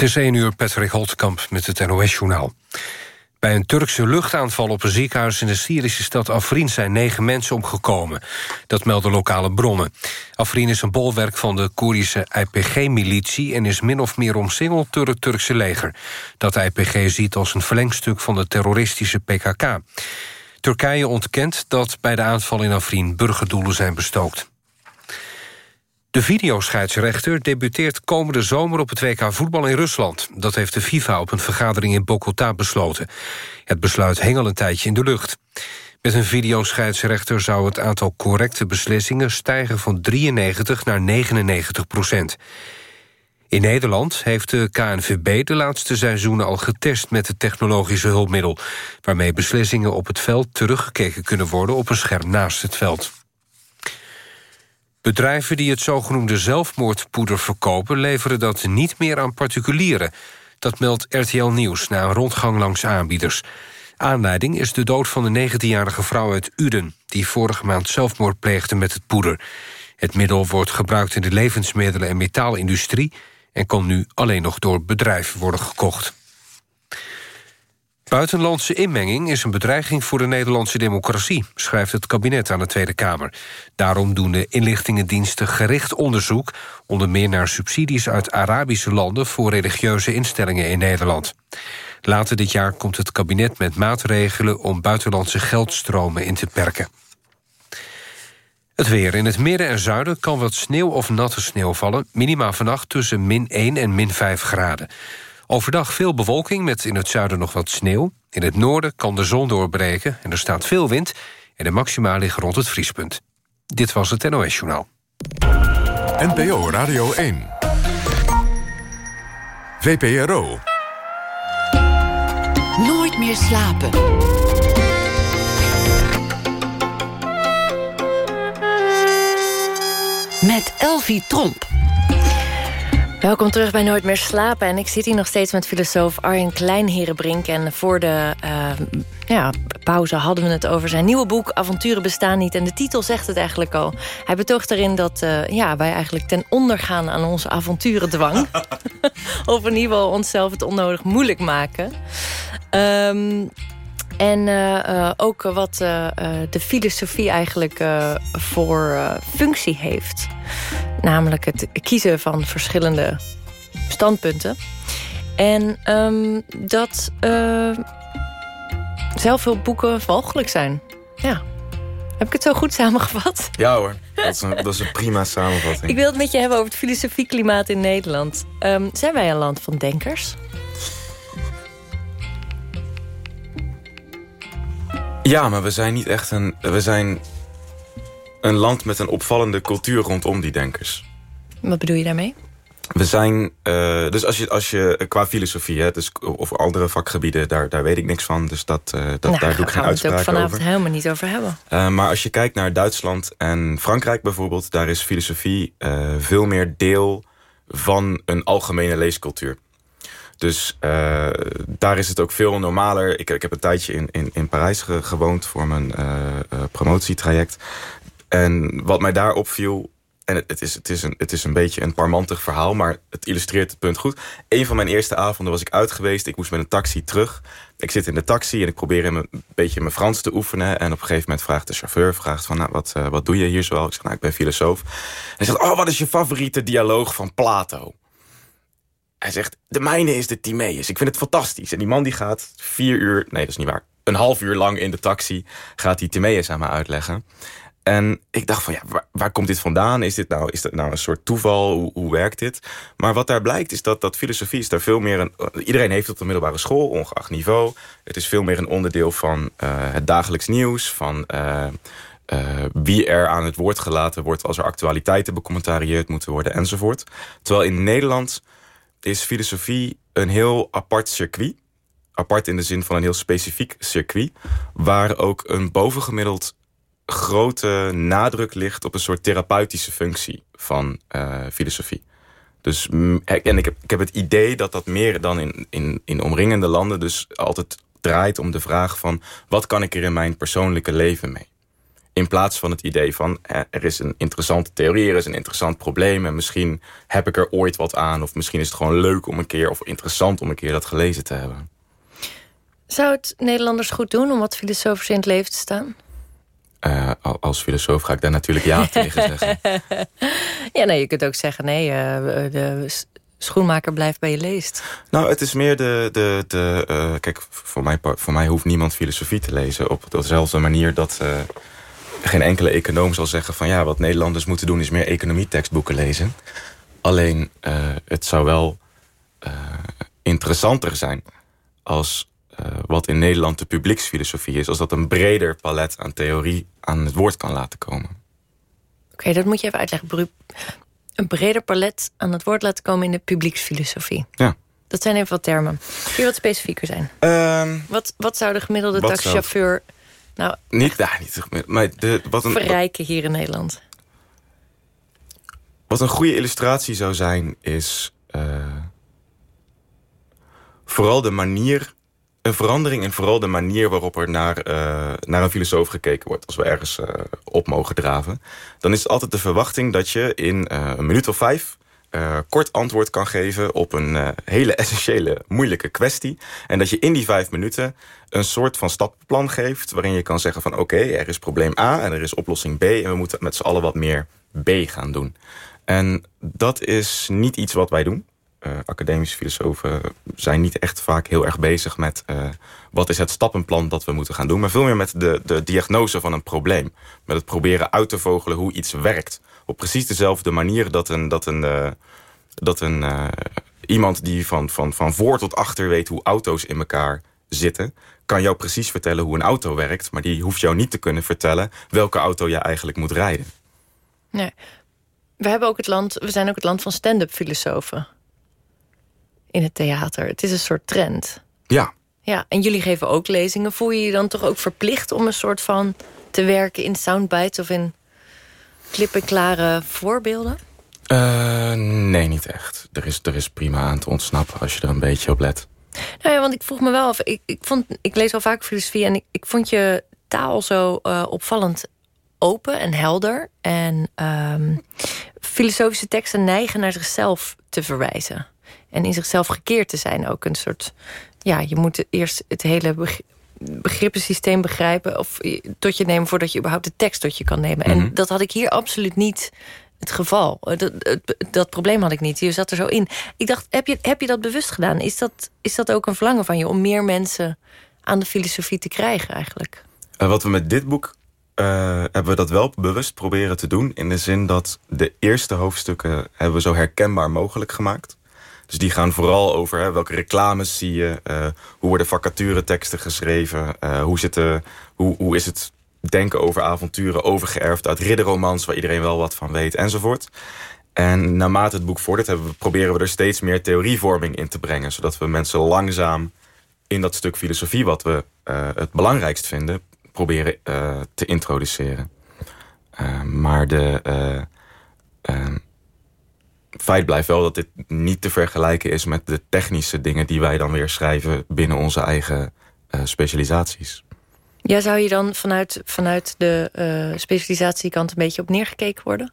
Het is 1 uur, Patrick Holtkamp met het NOS-journaal. Bij een Turkse luchtaanval op een ziekenhuis in de Syrische stad Afrin... zijn negen mensen omgekomen. Dat melden lokale bronnen. Afrin is een bolwerk van de Koerdische IPG-militie... en is min of meer omsingeld door het Turkse leger. Dat IPG ziet als een verlengstuk van de terroristische PKK. Turkije ontkent dat bij de aanval in Afrin burgerdoelen zijn bestookt. De videoscheidsrechter debuteert komende zomer op het WK voetbal in Rusland. Dat heeft de FIFA op een vergadering in Bogota besloten. Het besluit hing al een tijdje in de lucht. Met een videoscheidsrechter zou het aantal correcte beslissingen... stijgen van 93 naar 99 procent. In Nederland heeft de KNVB de laatste seizoenen al getest... met het technologische hulpmiddel... waarmee beslissingen op het veld teruggekeken kunnen worden... op een scherm naast het veld. Bedrijven die het zogenoemde zelfmoordpoeder verkopen... leveren dat niet meer aan particulieren. Dat meldt RTL Nieuws na een rondgang langs aanbieders. Aanleiding is de dood van de 19-jarige vrouw uit Uden... die vorige maand zelfmoord pleegde met het poeder. Het middel wordt gebruikt in de levensmiddelen- en metaalindustrie... en kon nu alleen nog door bedrijven worden gekocht. Buitenlandse inmenging is een bedreiging voor de Nederlandse democratie... schrijft het kabinet aan de Tweede Kamer. Daarom doen de inlichtingendiensten gericht onderzoek... onder meer naar subsidies uit Arabische landen... voor religieuze instellingen in Nederland. Later dit jaar komt het kabinet met maatregelen... om buitenlandse geldstromen in te perken. Het weer. In het midden en zuiden kan wat sneeuw of natte sneeuw vallen. Minima vannacht tussen min 1 en min 5 graden. Overdag veel bewolking met in het zuiden nog wat sneeuw. In het noorden kan de zon doorbreken en er staat veel wind... en de maxima liggen rond het vriespunt. Dit was het NOS Journaal. NPO Radio 1. VPRO. Nooit meer slapen. Met Elvie Tromp. Welkom terug bij Nooit meer slapen. En ik zit hier nog steeds met filosoof Arjen Kleinherenbrink. En voor de uh, ja, pauze hadden we het over zijn nieuwe boek... Avonturen bestaan niet. En de titel zegt het eigenlijk al. Hij betoogt erin dat uh, ja, wij eigenlijk ten onder gaan aan onze avonturendwang. of in ieder geval onszelf het onnodig moeilijk maken. Um, en uh, ook wat uh, de filosofie eigenlijk voor functie heeft. Namelijk het kiezen van verschillende standpunten. En um, dat zelfhulpboeken mogelijk zijn. Ja. Heb ik het zo goed samengevat? Ja hoor, dat is een, dat is een prima samenvatting. Ik wil het met je hebben over het filosofieklimaat in Nederland. Um, zijn wij een land van denkers? Ja, maar we zijn niet echt een... We zijn een land met een opvallende cultuur rondom die denkers. Wat bedoel je daarmee? We zijn, uh, dus als je, als je qua filosofie, hè, dus, of andere vakgebieden, daar, daar weet ik niks van. Dus dat, uh, dat, nou, daar doe ik geen uitspraak over. Daar gaan we het vanavond helemaal niet over hebben. Uh, maar als je kijkt naar Duitsland en Frankrijk bijvoorbeeld, daar is filosofie veel meer deel van een algemene leescultuur. Dus uh, daar is het ook veel normaler. Ik, ik heb een tijdje in, in, in Parijs ge, gewoond voor mijn uh, uh, promotietraject. En wat mij daar opviel... en het, het, is, het, is een, het is een beetje een parmantig verhaal... maar het illustreert het punt goed. Een van mijn eerste avonden was ik uit geweest. Ik moest met een taxi terug. Ik zit in de taxi en ik probeer een beetje mijn Frans te oefenen. En op een gegeven moment vraagt de chauffeur... Vraagt van, nou, wat, wat doe je hier zoal? Ik zeg, nou, ik ben filosoof. En hij zegt, oh, wat is je favoriete dialoog van Plato? Hij zegt, de mijne is de Timaeus. Ik vind het fantastisch. En die man die gaat vier uur, nee dat is niet waar... een half uur lang in de taxi gaat die Timaeus aan me uitleggen. En ik dacht van, ja, waar, waar, komt dit vandaan? Is dit nou, is dat nou een soort toeval? Hoe, hoe werkt dit? Maar wat daar blijkt is dat, dat filosofie is daar veel meer... Een, iedereen heeft het op de middelbare school, ongeacht niveau. Het is veel meer een onderdeel van uh, het dagelijks nieuws... van uh, uh, wie er aan het woord gelaten wordt... als er actualiteiten becommentarieerd moeten worden enzovoort. Terwijl in Nederland is filosofie een heel apart circuit. Apart in de zin van een heel specifiek circuit. Waar ook een bovengemiddeld grote nadruk ligt op een soort therapeutische functie van uh, filosofie. Dus, en ik heb, ik heb het idee dat dat meer dan in, in, in omringende landen dus altijd draait om de vraag van... wat kan ik er in mijn persoonlijke leven mee? In plaats van het idee van er is een interessante theorie, er is een interessant probleem en misschien heb ik er ooit wat aan of misschien is het gewoon leuk om een keer of interessant om een keer dat gelezen te hebben. Zou het Nederlanders goed doen om wat filosofisch in het leven te staan? Uh, als filosoof ga ik daar natuurlijk ja tegen zeggen. Ja, nee, je kunt ook zeggen nee, uh, de schoenmaker blijft bij je leest. Nou, het is meer de... de, de uh, kijk, voor mij, voor mij hoeft niemand filosofie te lezen... op dezelfde manier dat geen enkele econoom zal zeggen... van ja, wat Nederlanders moeten doen is meer economietekstboeken lezen. Alleen, het zou wel interessanter zijn... als wat in Nederland de publieksfilosofie is... als dat een breder palet aan theorie aan het woord kan laten komen. Oké, dat moet je even uitleggen. Een breder palet aan het woord laten komen in de publieksfilosofie. Ja. Dat zijn even wat termen. Kun je wat specifieker zijn? Um, wat, wat zou de gemiddelde taxichauffeur... Nou, niet, daar niet maar de, wat een, verrijken hier in Nederland? Wat een goede illustratie zou zijn, is... Uh, vooral de manier een verandering in vooral de manier waarop er naar, uh, naar een filosoof gekeken wordt. Als we ergens uh, op mogen draven. Dan is het altijd de verwachting dat je in een minuut of vijf... kort antwoord kan geven op een hele essentiële, moeilijke kwestie. En dat je in die vijf minuten een soort van stappenplan geeft... waarin je kan zeggen van oké, er is probleem A en er is oplossing B... en we moeten met z'n allen wat meer B gaan doen. En dat is niet iets wat wij doen uh, academische filosofen zijn niet echt vaak heel erg bezig met uh, wat is het stappenplan dat we moeten gaan doen. Maar veel meer met de, de diagnose van een probleem. Met het proberen uit te vogelen hoe iets werkt. Op precies dezelfde manier dat een, dat een, uh, dat een iemand die van, van, van voor tot achter weet hoe auto's in elkaar zitten. Kan jou precies vertellen hoe een auto werkt. Maar die hoeft jou niet te kunnen vertellen welke auto je eigenlijk moet rijden. Nee. We, hebben ook het land, we zijn ook het land van stand-up filosofen in het theater. Het is een soort trend. Ja. Ja, en jullie geven ook lezingen. Voel je je dan toch ook verplicht om een soort van te werken in soundbites of in klippenklare voorbeelden? Uh, nee, niet echt. Er is, er is prima aan te ontsnappen als je er een beetje op let. Nou ja, want ik vroeg me wel af. Ik, ik, vond, ik lees al vaak filosofie en ik, ik vond je taal zo uh, opvallend open en helder. En um, filosofische teksten neigen naar zichzelf te verwijzen en in zichzelf gekeerd te zijn. Ook een soort, ja, je moet eerst het hele begrippensysteem begrijpen... of tot je nemen voordat je überhaupt de tekst tot je kan nemen. En mhm. dat had ik hier absoluut niet het geval. Eh, dat, dat, probleem had ik niet. Je zat er zo in. Ik dacht, heb je, heb je dat bewust gedaan? Is dat, is dat ook een verlangen van je om meer mensen aan de filosofie te krijgen eigenlijk? Uh, wat we met dit boek uh, hebben we dat wel bewust proberen te doen. In de zin dat de eerste hoofdstukken hebben we zo herkenbaar mogelijk gemaakt. Dus die gaan vooral over hè, welke reclames zie je... Uh, hoe worden vacatureteksten geschreven... Uh, hoe, zitten, hoe, hoe is het denken over avonturen overgeërfd uit ridderromans... waar iedereen wel wat van weet, enzovoort. En naarmate het boek vordert we, proberen we er steeds meer theorievorming in te brengen... zodat we mensen langzaam in dat stuk filosofie... wat we uh, het belangrijkst vinden, proberen te introduceren. maar de feit blijft wel dat dit niet te vergelijken is met de technische dingen die wij dan weer schrijven binnen onze eigen uh, specialisaties. Ja, zou je dan vanuit, vanuit de uh, specialisatiekant een beetje op neergekeken worden?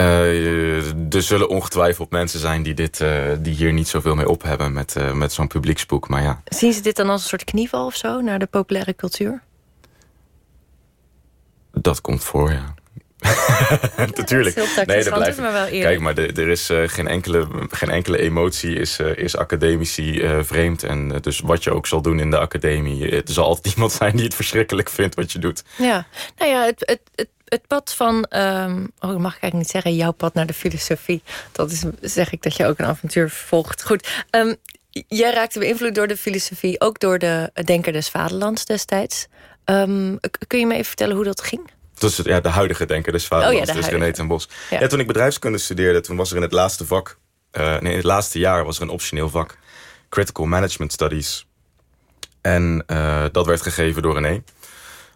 Uh, er zullen ongetwijfeld mensen zijn die, dit, die hier niet zoveel mee op hebben met, met zo'n publieksboek. Maar ja. Zien ze dit dan als een soort knieval of zo naar de populaire cultuur? Dat komt voor, ja. Natuurlijk. nee, dat blijft. Maar wel Kijk, maar er is uh, geen, enkele, geen enkele emotie is, uh, is academici uh, vreemd. En dus wat je ook zal doen in de academie... er zal altijd iemand zijn die het verschrikkelijk vindt wat je doet. Ja, nou ja, het, het, het, het pad van... Um, oh, mag ik eigenlijk niet zeggen, jouw pad naar de filosofie. Dat is, zeg ik dat je ook een avontuur volgt. Goed, um, jij raakte beïnvloed door de filosofie... ook door de Denker des Vaderlands destijds. Um, kun je me even vertellen hoe dat ging? Dat is ja, de huidige denker des vaderlands, oh ja, dus René ten Bos. Ja. toen ik bedrijfskunde studeerde, toen was er in het laatste vak... Uh, nee, in het laatste jaar was er een optioneel vak. Critical Management Studies. En uh, dat werd gegeven door René.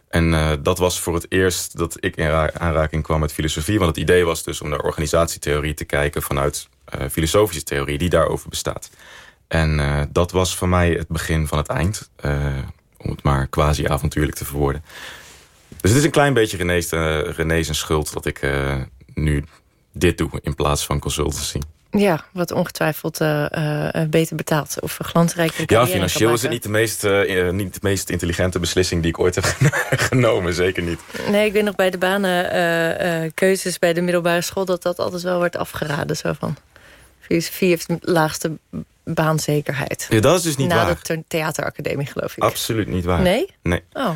En uh, dat was voor het eerst dat ik in aanraking kwam met filosofie. Want het idee was dus om naar organisatietheorie te kijken... vanuit filosofische theorie die daarover bestaat. En dat was voor mij het begin van het eind. om het maar quasi avontuurlijk te verwoorden. Dus het is een klein beetje René's, uh, René's schuld dat ik uh, nu dit doe in plaats van consultancy. Ja, wat ongetwijfeld uh, uh, beter betaald of glansrijker. Ja, financieel is het niet de, meest, uh, niet de meest intelligente beslissing die ik ooit heb genomen. Zeker niet. Nee, ik weet nog bij de banenkeuzes bij de middelbare school... dat dat altijd wel wordt afgeraden. Zo van, filosofie heeft de laagste baanzekerheid. Ja, dat is dus niet Na waar. Na de theateracademie, geloof ik. Absoluut niet waar. Nee? Nee. Oh.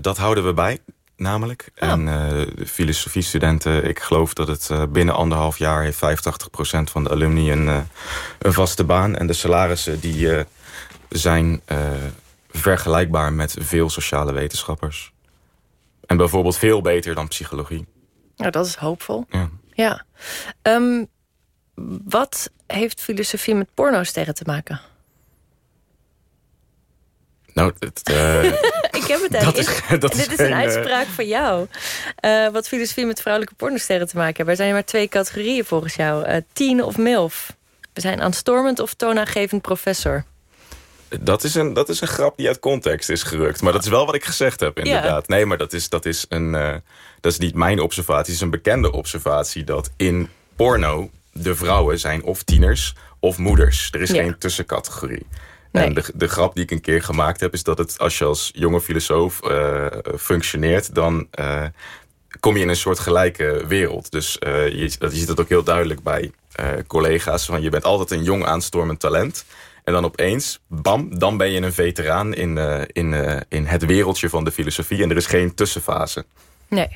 Dat houden we bij namelijk. Oh. En uh, de filosofiestudenten, ik geloof dat het uh, binnen anderhalf jaar... heeft 85% van de alumni een, een vaste baan. En de salarissen die zijn vergelijkbaar met veel sociale wetenschappers. En bijvoorbeeld veel beter dan psychologie. Nou, dat is hoopvol. Ja. ja. Um, wat heeft filosofie met pornosterren te maken? Nou, het, uh, heb het dat is, dat Dit is een uitspraak van jou. Uh, wat filosofie met vrouwelijke pornosterren te maken heeft. Er zijn maar twee categorieën volgens jou. Uh, teen of milf. We zijn aanstormend of toonaangevend professor. Dat is, een, dat is een grap die uit context is gerukt. Maar dat is wel wat ik gezegd heb, inderdaad. Ja. Nee, maar dat is, dat, is een, dat is niet mijn observatie. Het is een bekende observatie dat in porno... de vrouwen zijn of tieners of moeders. Er is ja. geen tussencategorie. Nee. En de, de grap die ik een keer gemaakt heb... is dat het, als je als jonge filosoof uh, functioneert... dan uh, kom je in een soort gelijke wereld. Dus uh, je, je ziet het ook heel duidelijk bij collega's. Van je bent altijd een jong aanstormend talent... En dan opeens, bam, dan ben je een veteraan in, in, in het wereldje van de filosofie. En er is geen tussenfase. Nee.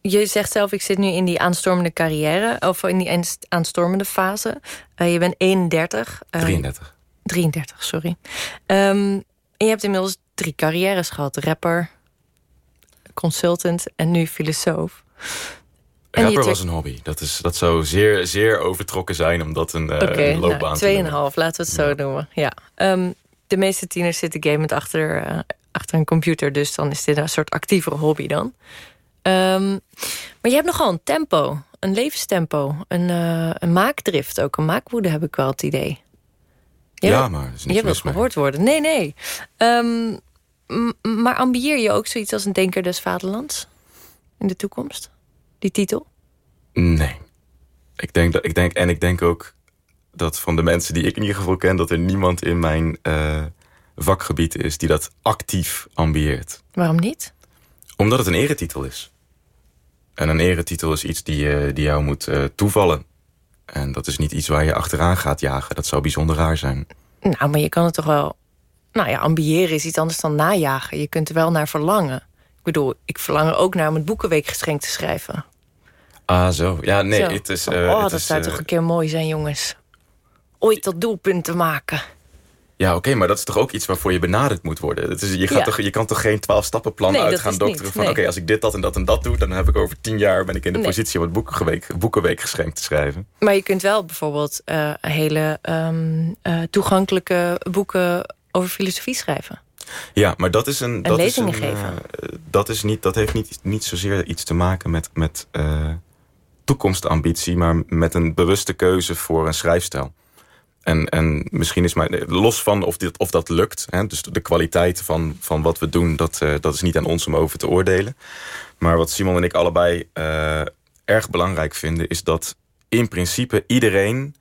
Je zegt zelf, ik zit nu in die aanstormende carrière. Of in die aanstormende fase. je bent 31. 33. 33, sorry. Um, en je hebt inmiddels drie carrières gehad. Rapper, consultant en nu filosoof. En Rapper was een hobby. Dat, is, dat zou zeer, zeer overtrokken zijn om dat een, uh, okay, een loopbaan nou, te Tweeënhalf, laten we het zo ja. noemen. Ja. Um, de meeste tieners zitten gamend achter, uh, achter een computer. Dus dan is dit een soort actievere hobby dan. Um, maar je hebt nogal een tempo. Een levenstempo. Een, uh, een maakdrift ook. Een maakwoede heb ik wel het idee. Ja, ja maar er is je wilt gehoord worden. Nee, nee. Um, maar ambieer je ook zoiets als een denker des vaderlands? In de toekomst? Die titel? Nee. Ik denk dat, ik denk, en ik denk ook dat van de mensen die ik in ieder geval ken... dat er niemand in mijn uh, vakgebied is die dat actief ambieert. Waarom niet? Omdat het een eretitel is. En een eretitel is iets die, uh, die jou moet uh, toevallen. En dat is niet iets waar je achteraan gaat jagen. Dat zou bijzonder raar zijn. Nou, maar je kan het toch wel... Nou ja, ambiëren is iets anders dan najagen. Je kunt er wel naar verlangen. Ik bedoel, ik verlang er ook naar om het Boekenweekgeschenk te schrijven. Ah, zo. Ja, nee, zo. het is... Uh, oh, het dat is, zou uh, toch een keer mooi zijn, jongens. Ooit dat doelpunt te maken. Ja, oké, okay, maar dat is toch ook iets waarvoor je benaderd moet worden. Het is, je, gaat Ja. toch, je kan toch geen twaalf stappenplan Nee, dat uit gaan dokteren niet, van... nee. oké, als ik dit, dat en dat en dat doe... dan heb ik over tien jaar ben ik in de Nee. positie om het boekenweek, boekenweekgeschenk te schrijven. Maar je kunt wel bijvoorbeeld eh, hele ehm, eh, toegankelijke boeken over filosofie schrijven. Ja, maar dat is een... dat is een, geven. eh, dat, is niet, dat heeft niet, niet zozeer iets te maken met, met toekomstambitie... maar met een bewuste keuze voor een schrijfstijl. En, en misschien is mijn... Los van of, dit, of dat lukt... Hè, dus de kwaliteit van, van wat we doen... Dat, eh, dat is niet aan ons om over te oordelen. Maar wat Simon en ik allebei eh, erg belangrijk vinden... is dat in principe iedereen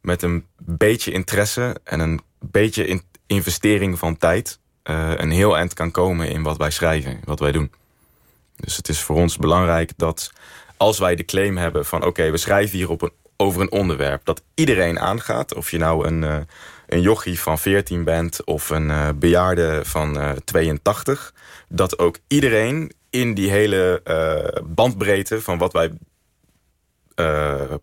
met een beetje interesse... en een beetje in- investering van tijd... eh, een heel eind kan komen in wat wij schrijven, wat wij doen. Dus het is voor ons belangrijk dat als wij de claim hebben van... oké, we schrijven hier op een, over een onderwerp dat iedereen aangaat... of je nou een, eh, een jochie van 14 bent of een eh, bejaarde van eh, 82... dat ook iedereen in die hele bandbreedte van wat wij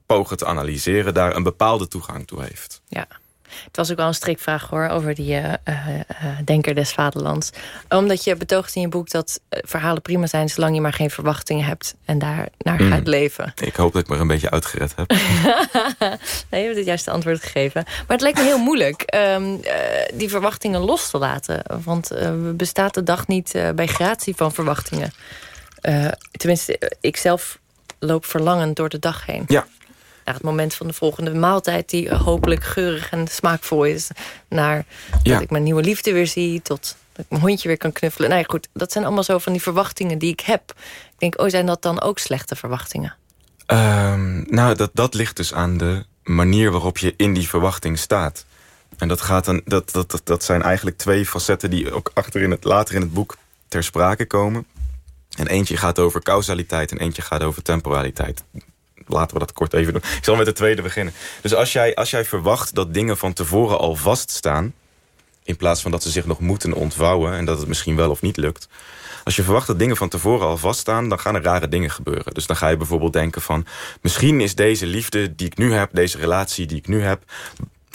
pogen te analyseren... daar een bepaalde toegang toe heeft. Ja. Het was ook wel een strikvraag hoor, over die eh, eh, eh, denker des vaderlands. Omdat je betoogt in je boek dat verhalen prima zijn... zolang je maar geen verwachtingen hebt en daar naar Mm. gaat leven. Ik hoop dat ik me er een beetje uitgered heb. nee, je hebt het juiste antwoord gegeven. Maar het lijkt me heel moeilijk ehm, eh, die verwachtingen los te laten. Want bestaat de dag niet bij gratie van verwachtingen. Tenminste, ik zelf loop verlangend door de dag heen. Ja. Naar het moment van de volgende maaltijd... die hopelijk geurig en smaakvol is. Naar Ja. dat ik mijn nieuwe liefde weer zie. Tot Dat ik mijn hondje weer kan knuffelen. Nou ja, goed, dat zijn allemaal zo van die verwachtingen die ik heb. Ik denk, oh, zijn dat dan ook slechte verwachtingen? Um, nou, dat, dat ligt dus aan de manier waarop je in die verwachting staat. En dat, gaat dan, dat, dat, dat, dat zijn eigenlijk twee facetten die ook achter in het, later in het boek ter sprake komen. En eentje gaat over causaliteit en eentje gaat over temporaliteit. Laten we dat kort even doen. Ik zal met de tweede beginnen. Dus als jij, als jij verwacht dat dingen van tevoren al vaststaan... in plaats van dat ze zich nog moeten ontvouwen... en dat het misschien wel of niet lukt... Als je verwacht dat dingen van tevoren al vaststaan... dan gaan er rare dingen gebeuren. Dus dan ga je bijvoorbeeld denken van... misschien is deze liefde die ik nu heb, deze relatie die ik nu heb...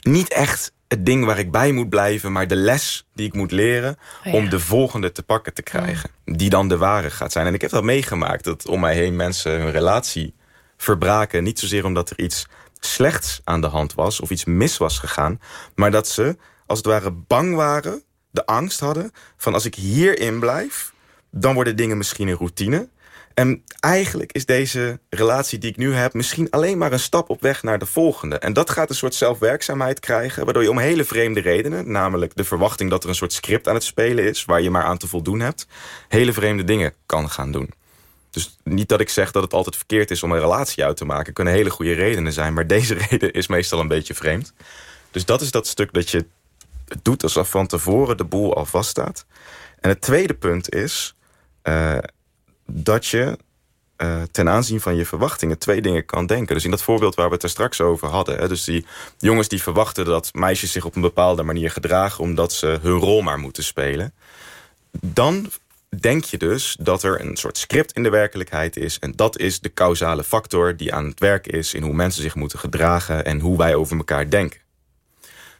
niet echt het ding waar ik bij moet blijven... maar de les die ik moet leren oh om de volgende te pakken te krijgen. Die dan de ware gaat zijn. En ik heb dat meegemaakt, dat om mij heen mensen hun relatie verbraken. Niet zozeer omdat er iets slechts aan de hand was... of iets mis was gegaan... maar dat ze als het ware bang waren, de angst hadden... van als ik hierin blijf, dan worden dingen misschien een routine... En eigenlijk is deze relatie die ik nu heb... misschien alleen maar een stap op weg naar de volgende. En dat gaat een soort zelfwerkzaamheid krijgen... waardoor je om hele vreemde redenen... namelijk de verwachting dat er een soort script aan het spelen is... waar je maar aan te voldoen hebt... hele vreemde dingen kan gaan doen. Dus niet dat ik zeg dat het altijd verkeerd is om een relatie uit te maken. Kunnen hele goede redenen zijn, maar deze reden is meestal een beetje vreemd. Dus dat is dat stuk dat je doet alsof van tevoren de boel al vaststaat. En het tweede punt is... Uh, dat je uh, ten aanzien van je verwachtingen twee dingen kan denken. Dus in dat voorbeeld waar we het er straks over hadden. Hè, dus die jongens die verwachten dat meisjes zich op een bepaalde manier gedragen... omdat ze hun rol maar moeten spelen. Dan denk je dus dat er een soort script in de werkelijkheid is... en dat is de causale factor die aan het werk is... in hoe mensen zich moeten gedragen en hoe wij over elkaar denken.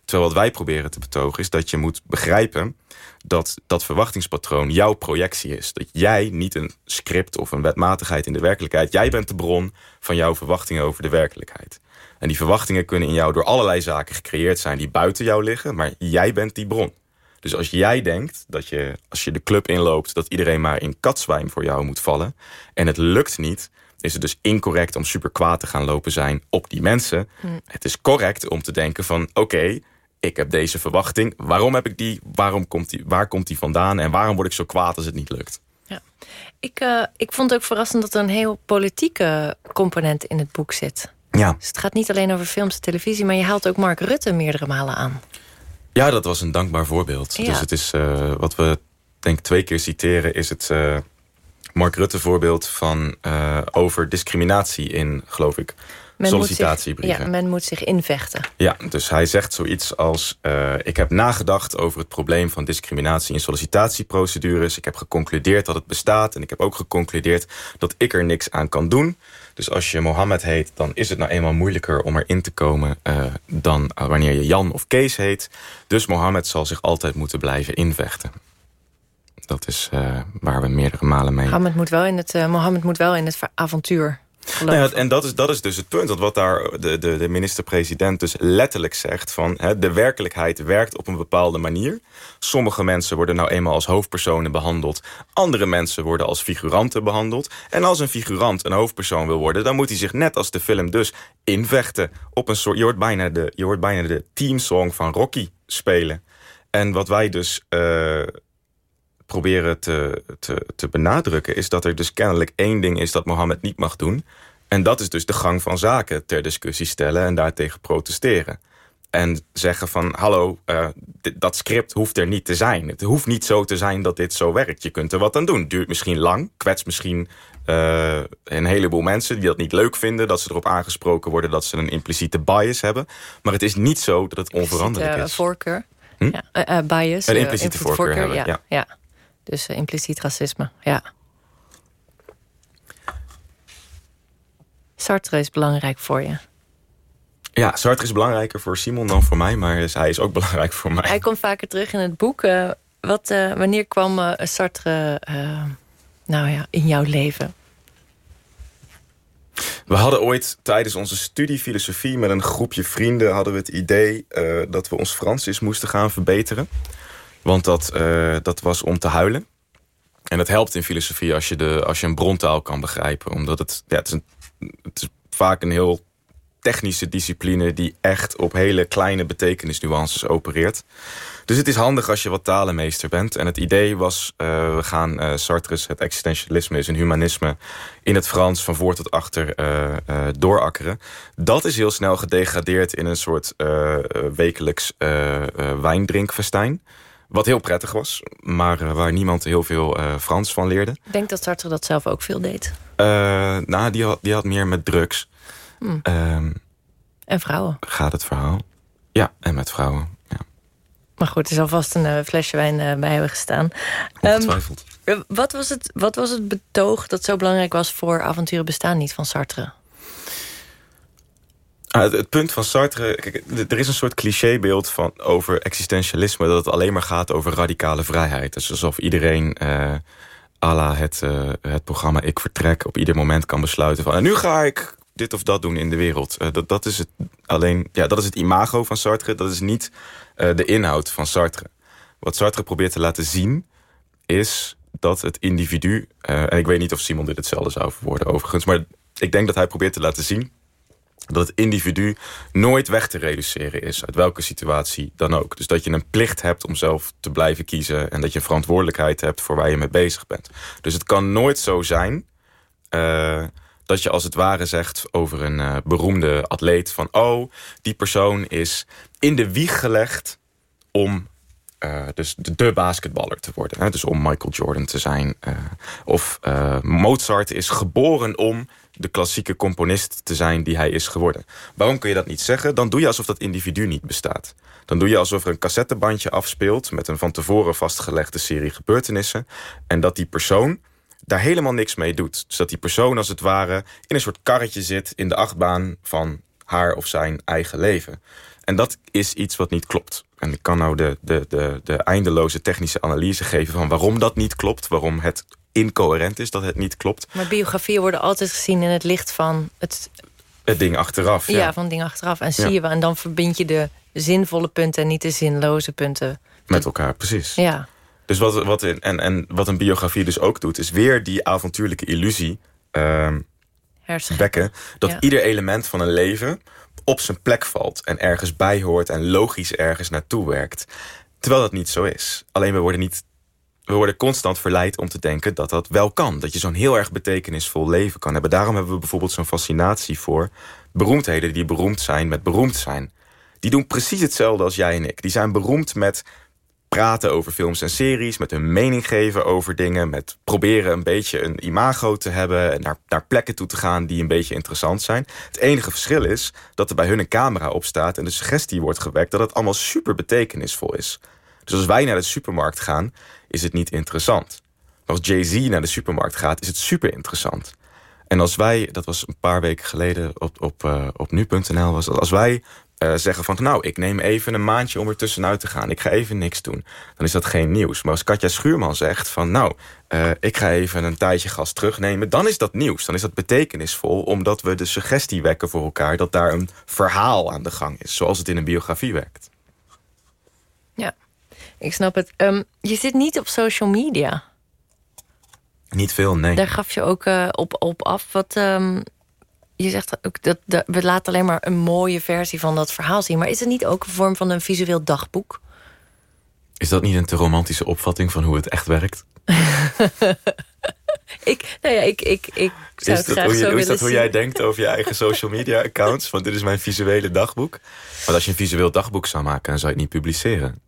Terwijl wat wij proberen te betogen is dat je moet begrijpen dat dat verwachtingspatroon jouw projectie is. Dat jij niet een script of een wetmatigheid in de werkelijkheid... jij bent de bron van jouw verwachtingen over de werkelijkheid. En die verwachtingen kunnen in jou door allerlei zaken gecreëerd zijn... die buiten jou liggen, maar jij bent die bron. Dus als jij denkt dat je, als je de club inloopt... dat iedereen maar in katzwijn voor jou moet vallen... en het lukt niet, is het dus incorrect om super kwaad te gaan lopen zijn op die mensen. Hm. Het is correct om te denken van... oké, ik heb deze verwachting. Waarom heb ik die? Waarom komt die? Waar komt die vandaan? En waarom word ik zo kwaad als het niet lukt? Ja. Ik, uh, ik vond het ook verrassend dat er een heel politieke component in het boek zit. Ja. Dus het gaat niet alleen over films en televisie... maar je haalt ook Mark Rutte meerdere malen aan. Ja, dat was een dankbaar voorbeeld. Dus het is uh, wat we denk twee keer citeren... is het uh, Mark Rutte voorbeeld van over discriminatie in, geloof ik men sollicitatiebrieven. ja, men moet zich invechten. Ja, dus hij zegt zoiets als... Ik heb nagedacht over het probleem van discriminatie in sollicitatieprocedures. Ik heb geconcludeerd dat het bestaat. En ik heb ook geconcludeerd dat ik er niks aan kan doen. Dus als je Mohammed heet, dan is het nou eenmaal moeilijker om erin te komen... Uh, dan wanneer je Jan of Kees heet. Dus Mohammed zal zich altijd moeten blijven invechten. Dat is uh, waar we meerdere malen mee... Mohammed moet wel in het, Mohammed moet wel in het avontuur nou en dat is, dat is dus het punt. Wat daar de, de, de minister-president dus letterlijk zegt... van hè, de werkelijkheid werkt op een bepaalde manier. Sommige mensen worden nou eenmaal als hoofdpersonen behandeld. Andere mensen worden als figuranten behandeld. En als een figurant een hoofdpersoon wil worden... dan moet hij zich net als de film dus invechten. Op een soort, je, hoort bijna de, je hoort bijna de teamsong van Rocky spelen. En wat wij dus... Uh, proberen te, te, te benadrukken... is dat er dus kennelijk één ding is dat Mohammed niet mag doen. En dat is dus de gang van zaken ter discussie stellen... en daartegen protesteren. En zeggen van, hallo, uh, dat script hoeft er niet te zijn. Het hoeft niet zo te zijn dat dit zo werkt. Je kunt er wat aan doen. Duurt misschien lang, kwets misschien uh, een heleboel mensen... die dat niet leuk vinden, dat ze erop aangesproken worden... dat ze een impliciete bias hebben. Maar het is niet zo dat het onveranderlijk is. voorkeur. Hm? Ja, uh, bias. Een impliciete voorkeur, voorkeur, hebben, ja. ja. Dus uh, impliciet racisme, ja. Sartre is belangrijk voor je. Ja, Sartre is belangrijker voor Simon dan voor mij, maar hij is ook belangrijk voor mij. Hij komt vaker terug in het boek. Uh, wat, uh, wanneer kwam Sartre nou ja, in jouw leven? We hadden ooit tijdens onze studie filosofie met een groepje vrienden... hadden we het idee dat we ons Frans eens moesten gaan verbeteren. Want dat, uh, dat was om te huilen. En dat helpt in filosofie als je, de, als je een brontaal kan begrijpen. Omdat het, ja, het, is, een, het is vaak een heel technische discipline... die echt op hele kleine betekenisnuances opereert. Dus het is handig als je wat talenmeester bent. En het idee was, uh, we gaan uh, Sartre's het existentialisme is een humanisme... in het Frans van voor tot achter uh, doorakkeren. Dat is heel snel gedegradeerd in een soort wekelijks wijndrinkfestijn. Wat heel prettig was, maar waar niemand heel veel Frans van leerde. Ik denk dat Sartre dat zelf ook veel deed. nou, die had, die had meer met drugs. Hmm. Um, en vrouwen. Gaat het verhaal. Ja, en met vrouwen. Maar goed, er zal vast een uh, flesje wijn uh, bij hebben gestaan. Ongetwijfeld. Um, wat, was het, wat was het betoog dat zo belangrijk was voor avonturen bestaan niet van Sartre? Ah, het, punt van Sartre... Kijk, er is een soort clichébeeld van over existentialisme... dat het alleen maar gaat over radicale vrijheid. Dus alsof iedereen... Uh, à het, het programma Ik Vertrek op ieder moment kan besluiten van... en nu ga ik dit of dat doen in de wereld. dat, dat, is het alleen, ja, dat is het imago van Sartre. Dat is niet de inhoud van Sartre. Wat Sartre probeert te laten zien is dat het individu... En ik weet niet of Simon dit hetzelfde zou verwoorden overigens... maar ik denk dat hij probeert te laten zien dat het individu nooit weg te reduceren is... uit welke situatie dan ook. Dus dat je een plicht hebt om zelf te blijven kiezen... en dat je een verantwoordelijkheid hebt voor waar je mee bezig bent. Dus het kan nooit zo zijn... Uh, dat je als het ware zegt over een uh, beroemde atleet... van oh, die persoon is in de wieg gelegd om uh, dus de, de, basketballer te worden. Hè? Dus om Michael Jordan te zijn. Uh, of Mozart is geboren om de klassieke componist te zijn die hij is geworden. Waarom kun je dat niet zeggen? Dan doe je alsof dat individu niet bestaat. Dan doe je alsof er een cassettebandje afspeelt... met een van tevoren vastgelegde serie gebeurtenissen... en dat die persoon daar helemaal niks mee doet. Dus dat die persoon als het ware in een soort karretje zit... in de achtbaan van haar of zijn eigen leven. En dat is iets wat niet klopt. En ik kan nou de, de, de, de eindeloze technische analyse geven... van waarom dat niet klopt, waarom het incoherent is dat het niet klopt. Maar biografieën worden altijd gezien in het licht van... het, het ding achteraf. Ja, van het ding achteraf. En zie je wel, en dan verbind je de zinvolle punten... en niet de zinloze punten. Met elkaar, precies. Ja. Dus wat, wat, in, en, en wat een biografie dus ook doet... is weer die avontuurlijke illusie uh, wekken... dat ieder element van een leven op zijn plek valt... en ergens bij hoort en logisch ergens naartoe werkt. Terwijl dat niet zo is. Alleen we worden, niet, we worden constant verleid om te denken dat dat wel kan. Dat je zo'n heel erg betekenisvol leven kan hebben. Daarom hebben we bijvoorbeeld zo'n fascinatie voor... beroemdheden die beroemd zijn met beroemd zijn. Die doen precies hetzelfde als jij en ik. Die zijn beroemd met praten over films en series, met hun mening geven over dingen, met proberen een beetje een imago te hebben en naar, naar plekken toe te gaan die een beetje interessant zijn. Het enige verschil is dat er bij hun een camera op staat en de suggestie wordt gewekt dat het allemaal super betekenisvol is. Dus als wij naar de supermarkt gaan, is het niet interessant. Maar als Jay-Z naar de supermarkt gaat, is het super interessant. En als wij, dat was een paar weken geleden op, op, uh, op nu.nl, was als wij uh, zeggen van... nou, ik neem even een maandje om er tussenuit te gaan. Ik ga even niks doen. Dan is dat geen nieuws. Maar als Katja Schuurman zegt van... nou, uh, ik ga even een tijdje gas terugnemen... dan is dat nieuws. Dan is dat betekenisvol. Omdat we de suggestie wekken voor elkaar... dat daar een verhaal aan de gang is. Zoals het in een biografie werkt. Ja, ik snap het. Um, je zit niet op social media. Niet veel, nee. Daar gaf je ook uh, op, op af. Wat, um, je zegt ook dat, dat, we laten alleen maar een mooie versie van dat verhaal zien. Maar is het niet ook een vorm van een visueel dagboek? Is dat niet een te romantische opvatting van hoe het echt werkt? ik, nou ja, ik, ik, ik zou is graag zo Is dat hoe jij denkt over je eigen social media accounts? Want dit is mijn visuele dagboek. Want als je een visueel dagboek zou maken, dan zou je het niet publiceren.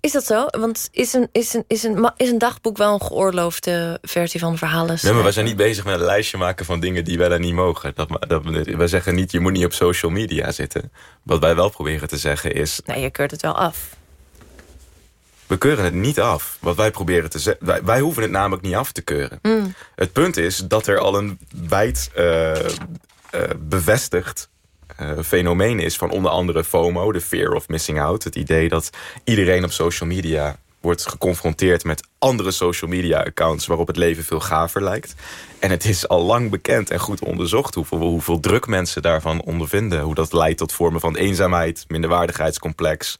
Is dat zo? Want is een, is een, is een, is een dagboek wel een geoorloofde versie van verhalen? Nee, maar wij zijn niet bezig met een lijstje maken van dingen die wel en niet mogen. Dat, dat, wij zeggen niet, je moet niet op social media zitten. Wat wij wel proberen te zeggen is... Nee, je keurt het wel af. We keuren het niet af. Wat wij proberen te zeggen... Wij, wij, hoeven het namelijk niet af te keuren. Mm. Het punt is dat er al een wijd uh, uh, bevestigd uh, fenomeen is van onder andere FOMO, de fear of missing out. Het idee dat iedereen op social media wordt geconfronteerd met andere social media accounts waarop het leven veel gaver lijkt. En het is al lang bekend en goed onderzocht hoeveel, hoeveel druk mensen daarvan ondervinden. Hoe dat leidt tot vormen van eenzaamheid, minderwaardigheidscomplex.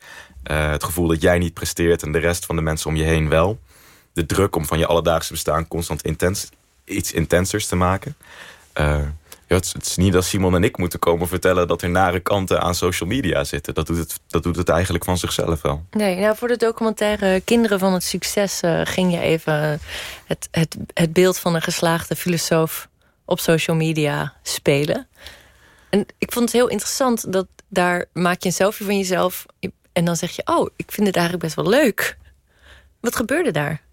Uh, het gevoel dat jij niet presteert en de rest van de mensen om je heen wel. De druk om van je alledaagse bestaan constant intens, iets intensers te maken. Uh, het, het, is niet dat Simon en ik moeten komen vertellen... dat er nare kanten aan social media zitten. Dat doet het, dat doet het eigenlijk van zichzelf wel. Nee, nou voor de documentaire Kinderen van het Succes... Uh, ging je even het, het, het beeld van een geslaagde filosoof... op social media spelen. En ik vond het heel interessant dat daar maak je een selfie van jezelf... en dan zeg je, oh, ik vind het eigenlijk best wel leuk. Wat gebeurde daar?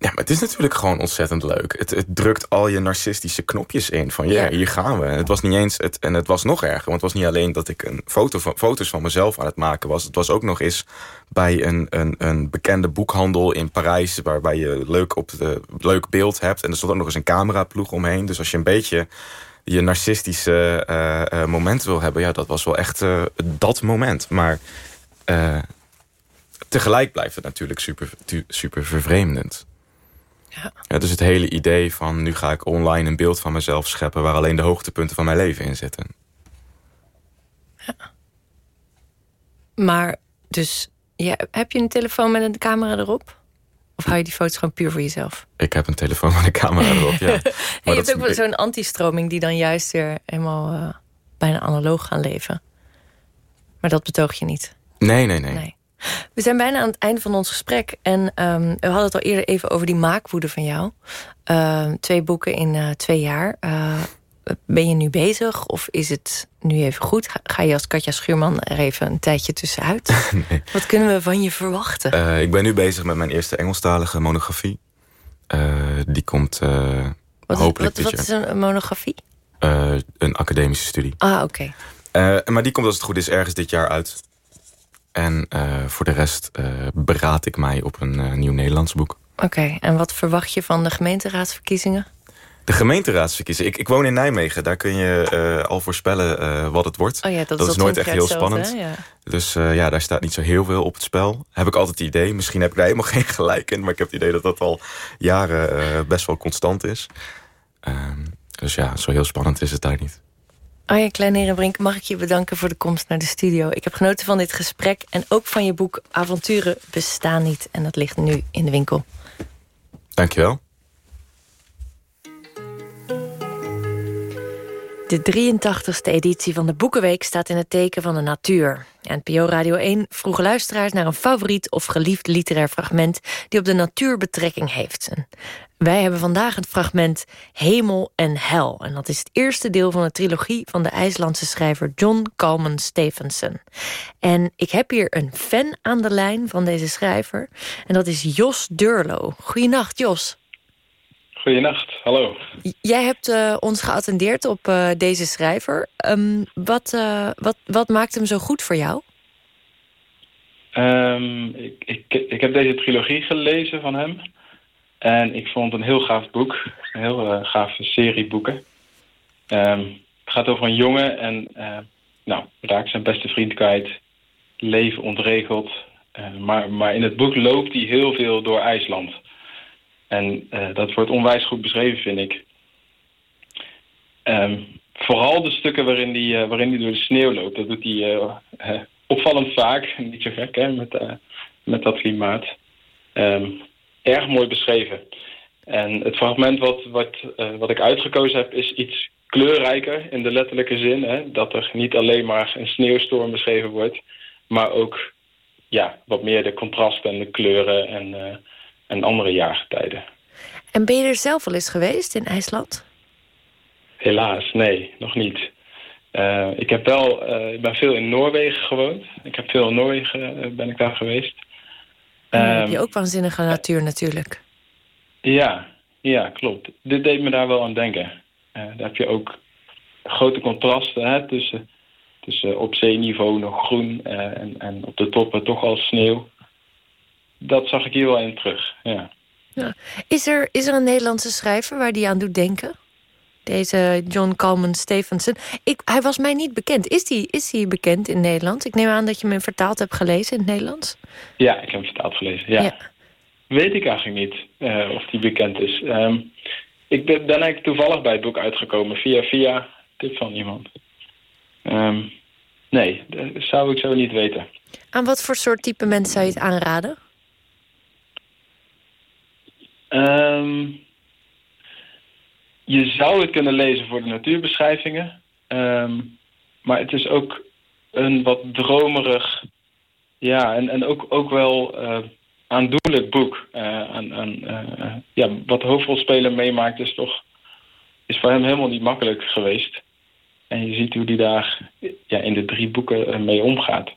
Ja, maar het is natuurlijk gewoon ontzettend leuk. Het, het drukt al je narcistische knopjes in. Van ja, hier gaan we. Het was niet eens. Het, en het was nog erger. Want het was niet alleen dat ik een foto van, foto's van mezelf aan het maken was. Het was ook nog eens bij een, een, een bekende boekhandel in Parijs. Waarbij je leuk, op de, leuk beeld hebt. En er stond ook nog eens een cameraploeg omheen. Dus als je een beetje je narcistische uh, uh, moment wil hebben. Ja, dat was wel echt uh, dat moment. Maar tegelijk blijft het natuurlijk super, super vervreemdend. Ja. ja. dus het hele idee van nu ga ik online een beeld van mezelf scheppen... waar alleen de hoogtepunten van mijn leven in zitten. Ja. Maar dus ja, heb je een telefoon met een camera erop? Of hou je die foto's gewoon puur voor jezelf? Ik heb een telefoon met een camera erop, ja. en je hebt ook wel zo'n anti-stroming die dan juist weer helemaal uh, bijna analoog gaan leven. Maar dat betoog je niet. Nee, nee, nee. nee. We zijn bijna aan het einde van ons gesprek. En um, we hadden het al eerder even over die maakwoede van jou. Uh, twee boeken in uh, twee jaar. Uh, ben je nu bezig of is het nu even goed? Ga je als Katja Schuurman er even een tijdje tussenuit? nee. Wat kunnen we van je verwachten? ik ben nu bezig met mijn eerste Engelstalige monografie. die komt wat hopelijk is, wat, wat is een monografie? een academische studie. Ah, oké. Okay. maar die komt als het goed is ergens dit jaar uit. En uh, voor de rest uh, beraad ik mij op een uh, nieuw Nederlands boek. Oké, en wat verwacht je van de gemeenteraadsverkiezingen? De gemeenteraadsverkiezingen. Ik, ik woon in Nijmegen. Daar kun je al voorspellen wat het wordt. Oh ja, dat, dat is, nooit echt heel spannend. Ja. Dus ja, daar staat niet zo heel veel op het spel. Heb ik altijd het idee. Misschien heb ik daar helemaal geen gelijk in. Maar ik heb het idee dat dat al jaren best wel constant is. Ehm, dus ja, zo heel spannend is het daar niet. Arjen Kleinherenbrink, mag ik je bedanken voor de komst naar de studio. Ik heb genoten van dit gesprek en ook van je boek Avonturen bestaan niet. En dat ligt nu in de winkel. Dankjewel. De 83ste editie van de Boekenweek staat in het teken van de natuur. NPO Radio 1 vroeg luisteraars naar een favoriet of geliefd literair fragment... die op de natuur betrekking heeft. wij hebben vandaag het fragment Hemel en Hel. En dat is het eerste deel van de trilogie van de IJslandse schrijver John Calman Stephenson. En ik heb hier een fan aan de lijn van deze schrijver. En dat is Jos Durlo. Goedenacht, Jos. Goedenacht, hallo. Jij hebt uh, ons geattendeerd op uh, deze schrijver. Um, wat, uh, wat, wat maakt hem zo goed voor jou? Um, ik, ik, ik heb deze trilogie gelezen van hem. En ik vond het een heel gaaf boek. Een heel gave serie boeken. Um, het gaat over een jongen en nou, raakt zijn beste vriend kwijt. Leven ontregeld. maar, maar in het boek loopt hij heel veel door IJsland. En uh, dat wordt onwijs goed beschreven, vind ik. Um, vooral de stukken waarin hij uh, waarin die door de sneeuw loopt. Dat doet hij uh, opvallend vaak. Niet zo gek, hè, met, met dat klimaat. Um, erg mooi beschreven. En het fragment wat, wat, wat ik uitgekozen heb is iets kleurrijker in de letterlijke zin. Hè, dat er niet alleen maar een sneeuwstorm beschreven wordt, maar ook ja, wat meer de contrasten en de kleuren en en andere jaargetijden. En ben je er zelf al eens geweest in IJsland? Helaas, nee, nog niet. Uh, ik heb wel, uh, ik ben veel in Noorwegen gewoond. Ik heb veel in Noorwegen uh, ben ik daar geweest. Um, heb je ook waanzinnige natuur natuurlijk. Ja, ja, klopt. Dit deed me daar wel aan denken. daar heb je ook grote contrasten hè, tussen, tussen op zeeniveau nog groen en, en op de toppen toch al sneeuw dat zag ik hier wel in terug, ja. ja. Is, er, is er een Nederlandse schrijver waar die aan doet denken? Deze John Calman Stevenson. Ik, hij was mij niet bekend. Is hij is die bekend in Nederland? Ik neem aan dat je hem vertaald hebt gelezen in het Nederlands. Ja, ik heb hem vertaald gelezen, ja. ja. Weet ik eigenlijk niet uh, of hij bekend is. Um, ik ben, ben, eigenlijk toevallig bij het boek uitgekomen via via tip van iemand. Um, nee, dat zou ik zo niet weten. Aan wat voor soort type mensen zou je het aanraden? Um, je zou het kunnen lezen voor de natuurbeschrijvingen. Ehm, maar het is ook een wat dromerig... Ja, en, en ook, ook wel uh, aandoenlijk boek. Uh, ja, wat de hoofdrolspeler meemaakt is toch... is voor hem helemaal niet makkelijk geweest. En je ziet hoe hij daar ja, in de drie boeken mee omgaat.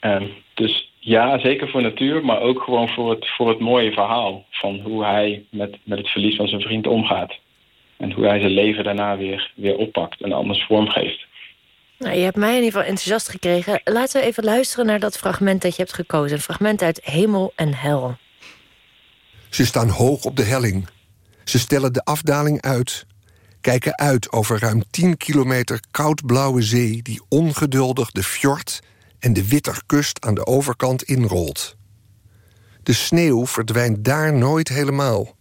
Um, dus ja, zeker voor natuur, maar ook gewoon voor het, voor het mooie verhaal van hoe hij met, met het verlies van zijn vriend omgaat. En hoe hij zijn leven daarna weer, weer oppakt en anders vormgeeft. Nou, je hebt mij in ieder geval enthousiast gekregen. Laten we even luisteren naar dat fragment dat je hebt gekozen. Een fragment uit Hemel en Hel. Ze staan hoog op de helling. Ze stellen de afdaling uit. Kijken uit over ruim 10 kilometer koudblauwe zee... die ongeduldig de fjord en de Witterkust aan de overkant inrolt. De sneeuw verdwijnt daar nooit helemaal.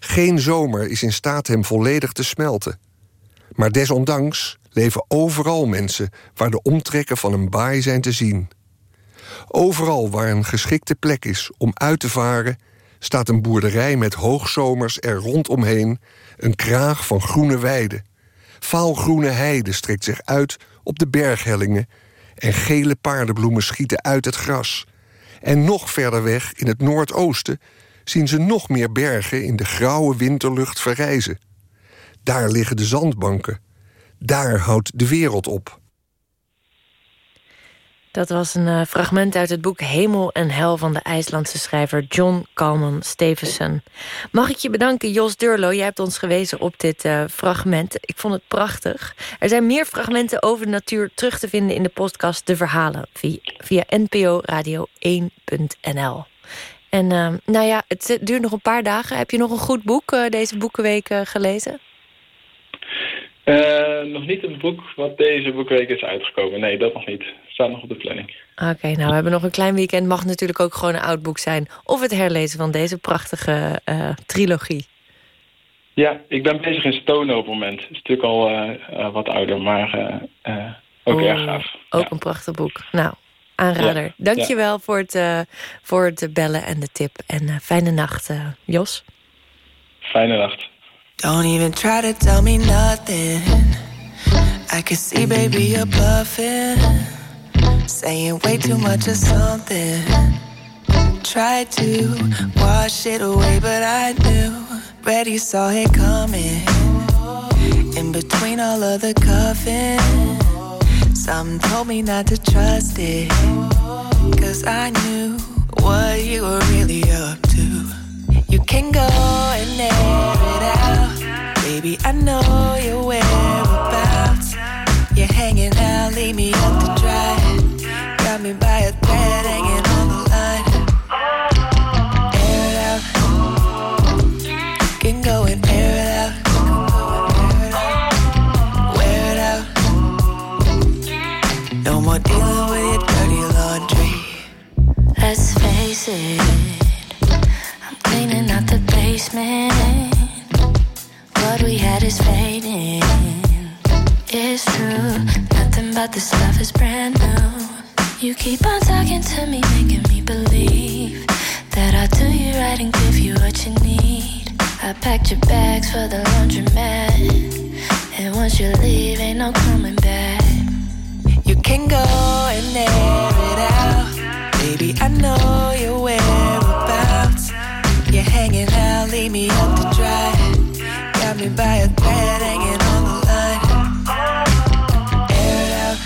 Geen zomer is in staat hem volledig te smelten. Maar desondanks leven overal mensen waar de omtrekken van een baai zijn te zien. Overal waar een geschikte plek is om uit te varen, staat een boerderij met hoogzomers er rondomheen, een kraag van groene weiden. Vaalgroene heide strekt zich uit op de berghellingen en gele paardenbloemen schieten uit het gras. En nog verder weg, in het noordoosten, zien ze nog meer bergen in de grauwe winterlucht verrijzen. Daar liggen de zandbanken. Daar houdt de wereld op. Dat was een uh, fragment uit het boek Hemel en Hel van de IJslandse schrijver John Calman Stevenson. Mag ik je bedanken, Jos Durlo? Jij hebt ons gewezen op dit uh, fragment. Ik vond het prachtig. Er zijn meer fragmenten over de natuur terug te vinden in de podcast De Verhalen via, via NPO Radio 1.nl. En uh, nou ja, het duurt nog een paar dagen. Heb je nog een goed boek deze boekenweek gelezen? Uh, nog niet een boek wat deze boekweek is uitgekomen. Nee, dat nog niet. Staat nog op de planning. Oké, nou we hebben nog een klein weekend. Mag natuurlijk ook gewoon een oud boek zijn. Of het herlezen van deze prachtige uh, trilogie. Ja, ik ben bezig in Stone op het moment. Het is natuurlijk al uh, wat ouder, maar ook oh, erg gaaf. Ook een prachtig boek. Nou, aanrader. Ja, Dankjewel ja. voor, het, voor het bellen en de tip. En fijne nacht, Jos. Fijne nacht. Don't even try to tell me nothing. I can see, baby, you're bluffing. Saying way too much of something. Tried to wash it away, but I knew. Ready, saw it coming. In between all of the cuffing. Some told me not to trust it. Cause I knew what you were really up to. You can go and air it. Baby, I know your whereabouts. You're hanging out, leave me up to dry. Got me by a thread hanging on the line. Air it out. Can go and air it out. Wear it out. No more dealing with your dirty laundry. Let's face it I'm cleaning out the basement. What we had is fading. It's true, nothing but this love is brand new. You keep on talking to me, making me believe that I'll do you right and give you what you need. I packed your bags for the laundromat, and once you leave, ain't no coming back. You can go and air it out, baby. I know you're whereabouts. You're hanging out, leave me up to dry. Got me by a thread hanging on the line. Air it out.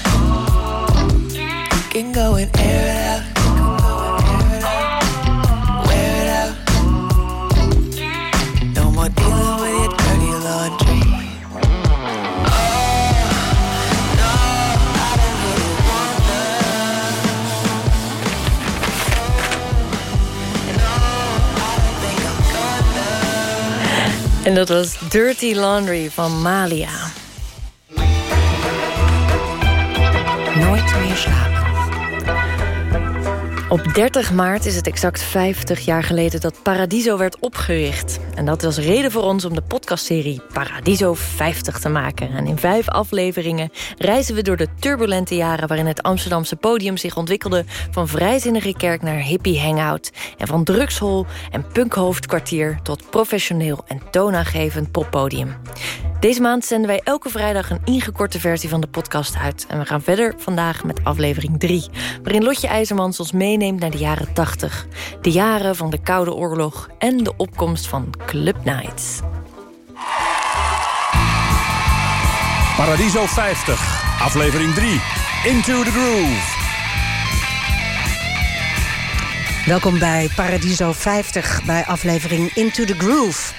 You can go and air it out. Dat was Dirty Laundry van Malia. Nooit meer slapen. Op 30 maart is het exact 50 jaar geleden dat Paradiso werd opgericht. En dat was reden voor ons om de podcastserie Paradiso 50 te maken. En in vijf afleveringen reizen we door de turbulente jaren... waarin het Amsterdamse podium zich ontwikkelde... van vrijzinnige kerk naar hippie hangout... en van drugshol en punkhoofdkwartier... tot professioneel en toonaangevend poppodium. Deze maand zenden wij elke vrijdag een ingekorte versie van de podcast uit. En we gaan verder vandaag met aflevering 3... waarin Lotje IJzermans ons meeneemt naar de jaren 80. De jaren van de Koude Oorlog en de opkomst van Club Nights. Paradiso 50, aflevering 3. Into the Groove. Welkom bij Paradiso 50, bij aflevering Into the Groove.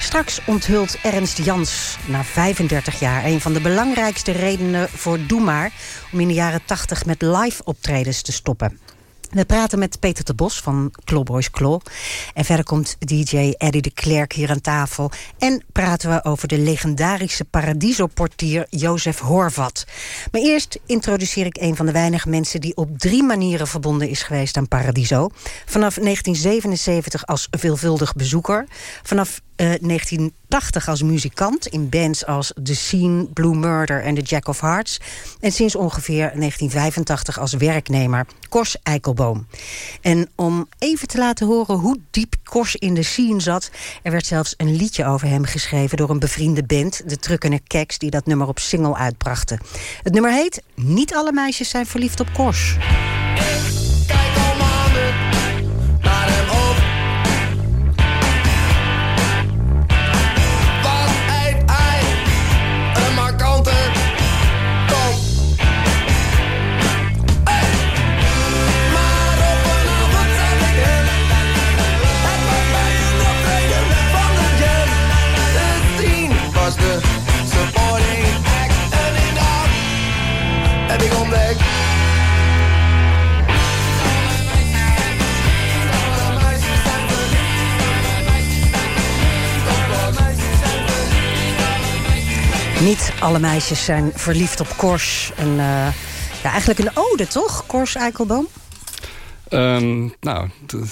Straks onthult Ernst Jans na 35 jaar... een van de belangrijkste redenen voor Doe Maar... om in de jaren 80 met live optredens te stoppen. We praten met Peter de Bos van Clawboys Claw. En verder komt DJ Eddie de Klerk hier aan tafel. En praten we over de legendarische Paradiso-portier Jozef Horvat. Maar eerst introduceer ik een van de weinige mensen... die op drie manieren verbonden is geweest aan Paradiso. Vanaf 1977 als veelvuldig bezoeker. Vanaf uh, 1980 als muzikant in bands als The Scene, Blue Murder en The Jack of Hearts. En sinds ongeveer 1985 als werknemer Kors Eikelboom. En om even te laten horen hoe diep Kors in de scene zat... er werd zelfs een liedje over hem geschreven door een bevriende band... de Truckene Keks, die dat nummer op single uitbrachten. Het nummer heet Niet alle meisjes zijn verliefd op Kors. Niet alle meisjes zijn verliefd op Kors. Een, uh, ja, eigenlijk een ode, toch? Kors Eikelboom? Um, nou,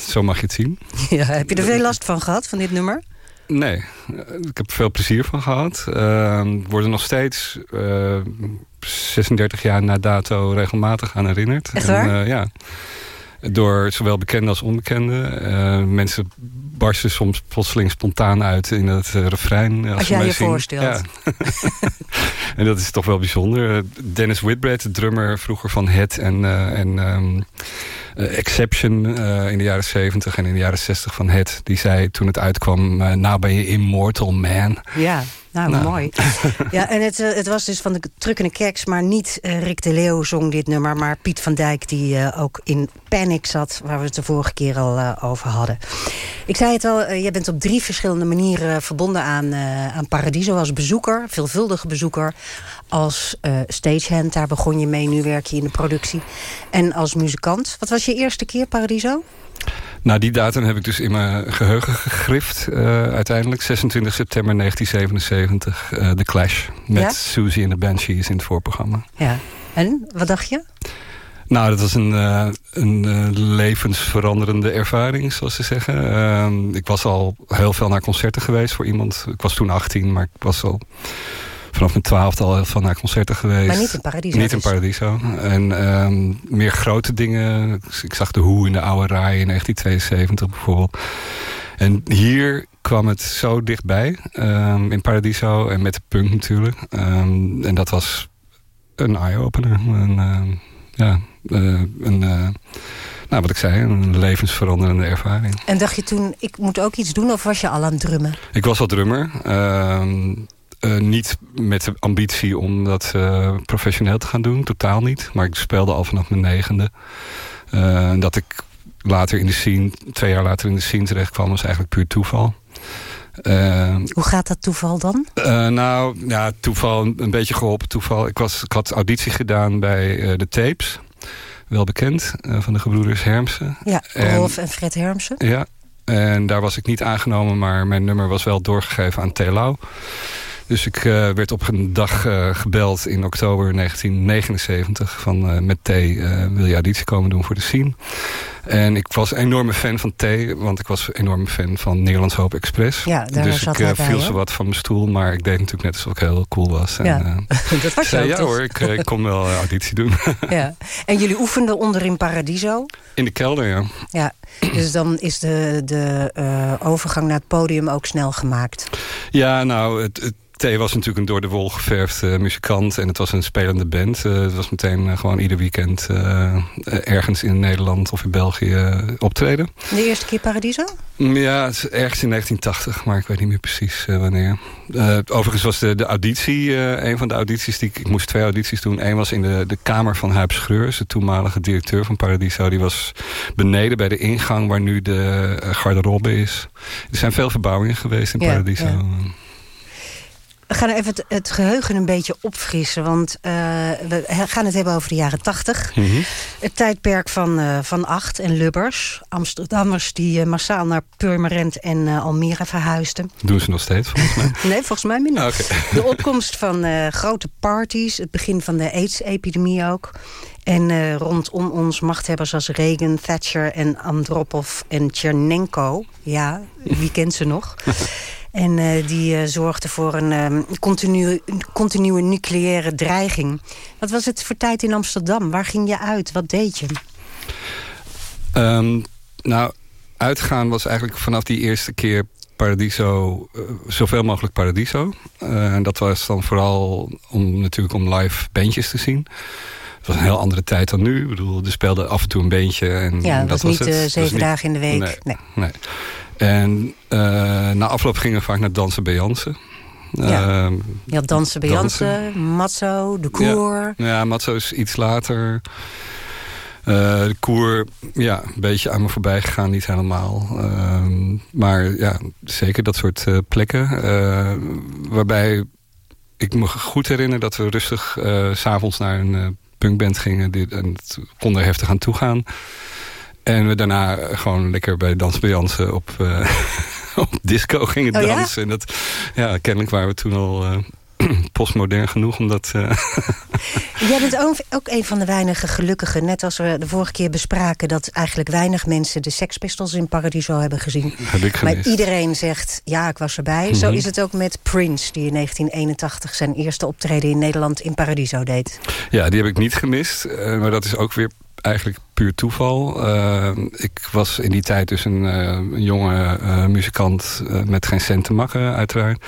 zo mag je het zien. Ja, heb je er veel last van gehad, van dit nummer? Nee, ik heb er veel plezier van gehad. Uh, worden nog steeds uh, 36 jaar na dato regelmatig aan herinnerd. Echt waar? En, uh, ja. Door zowel bekende als onbekende. Uh, mensen barsten soms plotseling spontaan uit in het uh, refrein. Als, als jij je zien. voorstelt. Ja. en dat is toch wel bijzonder. Dennis Whitbread, de drummer vroeger van Het en, en um, Exception in de jaren 70 en in de jaren 60 van Het. Die zei toen het uitkwam, nou ben je immortal man. Ja. Nou, nou, mooi. ja, en het, het was dus van de Trukkende Keks, maar niet uh, Rick de Leeuw zong dit nummer... maar Piet van Dijk, die uh, ook in Panic zat... waar we het de vorige keer al uh, over hadden. Ik zei het al, jij bent op drie verschillende manieren verbonden aan, aan Paradiso... als bezoeker, veelvuldige bezoeker, als stagehand... daar begon je mee, nu werk je in de productie... en als muzikant. Wat was je eerste keer Paradiso? Nou, die datum heb ik dus in mijn geheugen gegrift. Uh, uiteindelijk 26 september 1977. Uh, The Clash. Met ja? Susie en de Banshees in het voorprogramma. Ja. En, wat dacht je? Nou, dat was een, uh, een levensveranderende ervaring, zoals ze zeggen. Ehm, ik was al heel veel naar concerten geweest voor iemand. Ik was toen 18, maar ik was al vanaf mijn twaalfde al heel veel naar concerten geweest. Maar niet in Paradiso? Niet in Paradiso. En um, meer grote dingen. Ik zag de Hoe in de Oude Rij in 1972 bijvoorbeeld. En hier kwam het zo dichtbij. Um, in Paradiso en met de punk natuurlijk. Um, en dat was een eye-opener. Een, ja, uh, een... Uh, nou, wat ik zei, een levensveranderende ervaring. En dacht je toen, ik moet ook iets doen of was je al aan het drummen? Ik was al drummer. Um, uh, niet met de ambitie om dat uh, professioneel te gaan doen. Totaal niet. Maar ik speelde al vanaf mijn negende. Uh, dat ik later in de scene, twee jaar later in de scene terecht kwam... was eigenlijk puur toeval. Hoe gaat dat toeval dan? nou, ja, toeval, een beetje geholpen toeval. Ik, was, ik had auditie gedaan bij de Tapes. Wel bekend, van de gebroeders Hermsen. Ja, Rolf en, en Fred Hermsen. Ja, en daar was ik niet aangenomen... maar mijn nummer was wel doorgegeven aan Telau. Dus ik uh, werd op een dag uh, gebeld in oktober 1979 van uh, met T wil je auditie komen doen voor de scene. En ik was een enorme fan van thee, want ik was een enorme fan van Nederlands Hoop Express. Ja, dus ik bij, viel zo wat van mijn stoel, maar ik deed natuurlijk net alsof ik heel cool was. En, Ja, eh, dat was zei, ja toch? hoor, ik, eh, ik kon wel eh, auditie doen. Ja. En jullie oefenden onder in Paradiso. In de kelder, ja. Ja, dus dan is de, de eh, overgang naar het podium ook snel gemaakt. Ja, nou, het, het T was natuurlijk een door de wol geverfde muzikant. En het was een spelende band. Eh, het was meteen eh, gewoon ieder weekend eh, eh, ergens in Nederland of in België eh, optreden. De eerste keer Paradiso? Mm, Ja, het is ergens in 1980, maar ik weet niet meer precies eh, wanneer. Eh, overigens was de, de auditie, eh, een van de audities die ik... Ik moest twee audities doen. Eén was in de, de kamer van Huip Schreurs, de toenmalige directeur van Paradiso. Die was beneden bij de ingang waar nu de eh, garderobe is. Er zijn veel verbouwingen geweest in Ja, Paradiso. ja. We gaan even het, het geheugen een beetje opfrissen. Want eh, we gaan het hebben over de jaren tachtig. Mhm. Het tijdperk van, eh, van Acht en Lubbers. Amsterdammers die eh, massaal naar Purmerend en Almere verhuisden. Doen ze nog steeds, volgens mij. Nee, volgens mij minder. Ah. De opkomst van grote parties. Het begin van de AIDS-epidemie ook. En rondom ons machthebbers als Reagan, Thatcher en Andropov en Chernenko. Ja, wie kent ze nog? En eh, die eh, zorgden voor een ehm, continu, continue nucleaire dreiging. Wat was het voor tijd in Amsterdam? Waar ging je uit? Wat deed je? Ehm, nou, uitgaan was eigenlijk vanaf die eerste keer Paradiso, eh, zoveel mogelijk Paradiso. En dat was dan vooral om natuurlijk om live bandjes te zien. Het was een heel andere tijd dan nu. Ik bedoel, er speelde af en toe een beentje. En Ja, dat was was niet het. Het was zeven niet- dagen in de week. Nee, Nee. nee. En eh, na afloop gingen we vaak naar dansen bij Jansen. Ja. Ehm, Je had Dansen bij. Jansen, Matzo, De Koer. ja, ja Matzo is iets later. Eh, de koer, ja, een beetje aan me voorbij gegaan, niet helemaal. Ehm, maar ja, zeker dat soort eh, plekken. waarbij ik me goed herinner dat we rustig s s'avonds naar een punkband gingen. Die, en het kon er heftig aan toe gaan. En we daarna gewoon lekker bij Dans bij Jansen op, eh, op disco gingen Oh ja? dansen. En dat, ja, kennelijk waren we toen al eh, postmodern genoeg om dat... eh, Jij bent ook, ook een van de weinige gelukkigen. Net als we de vorige keer bespraken... dat eigenlijk weinig mensen de Sex Pistols in Paradiso hebben gezien. Heb maar iedereen zegt, ja, ik was erbij. Zo Mhm. is het ook met Prince... die in 1981 zijn eerste optreden in Nederland in Paradiso deed. Ja, die heb ik niet gemist. eh, maar dat is ook weer eigenlijk puur toeval. Eh, ik was in die tijd dus een, eh, een jonge eh, muzikant met geen cent te makken, uiteraard.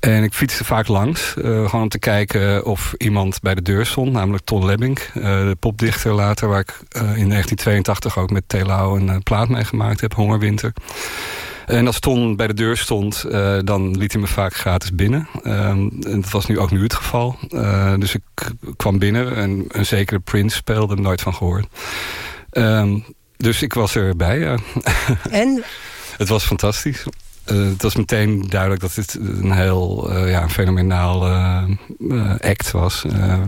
En ik fietste vaak langs, gewoon om te kijken of iemand bij de deur stond. Namelijk Ton Lebbink, de popdichter later... waar ik in 1982 ook met Telau een plaat mee gemaakt heb, Hongerwinter. En als Ton bij de deur stond, eh, dan liet hij me vaak gratis binnen. Ehm, en dat was nu ook nu het geval. Eh, dus ik kwam binnen en een zekere Prince speelde, er nooit van gehoord. Ehm, dus ik was erbij, ja. En het was fantastisch. Eh, het was meteen duidelijk dat dit een heel ja, een fenomenaal act was.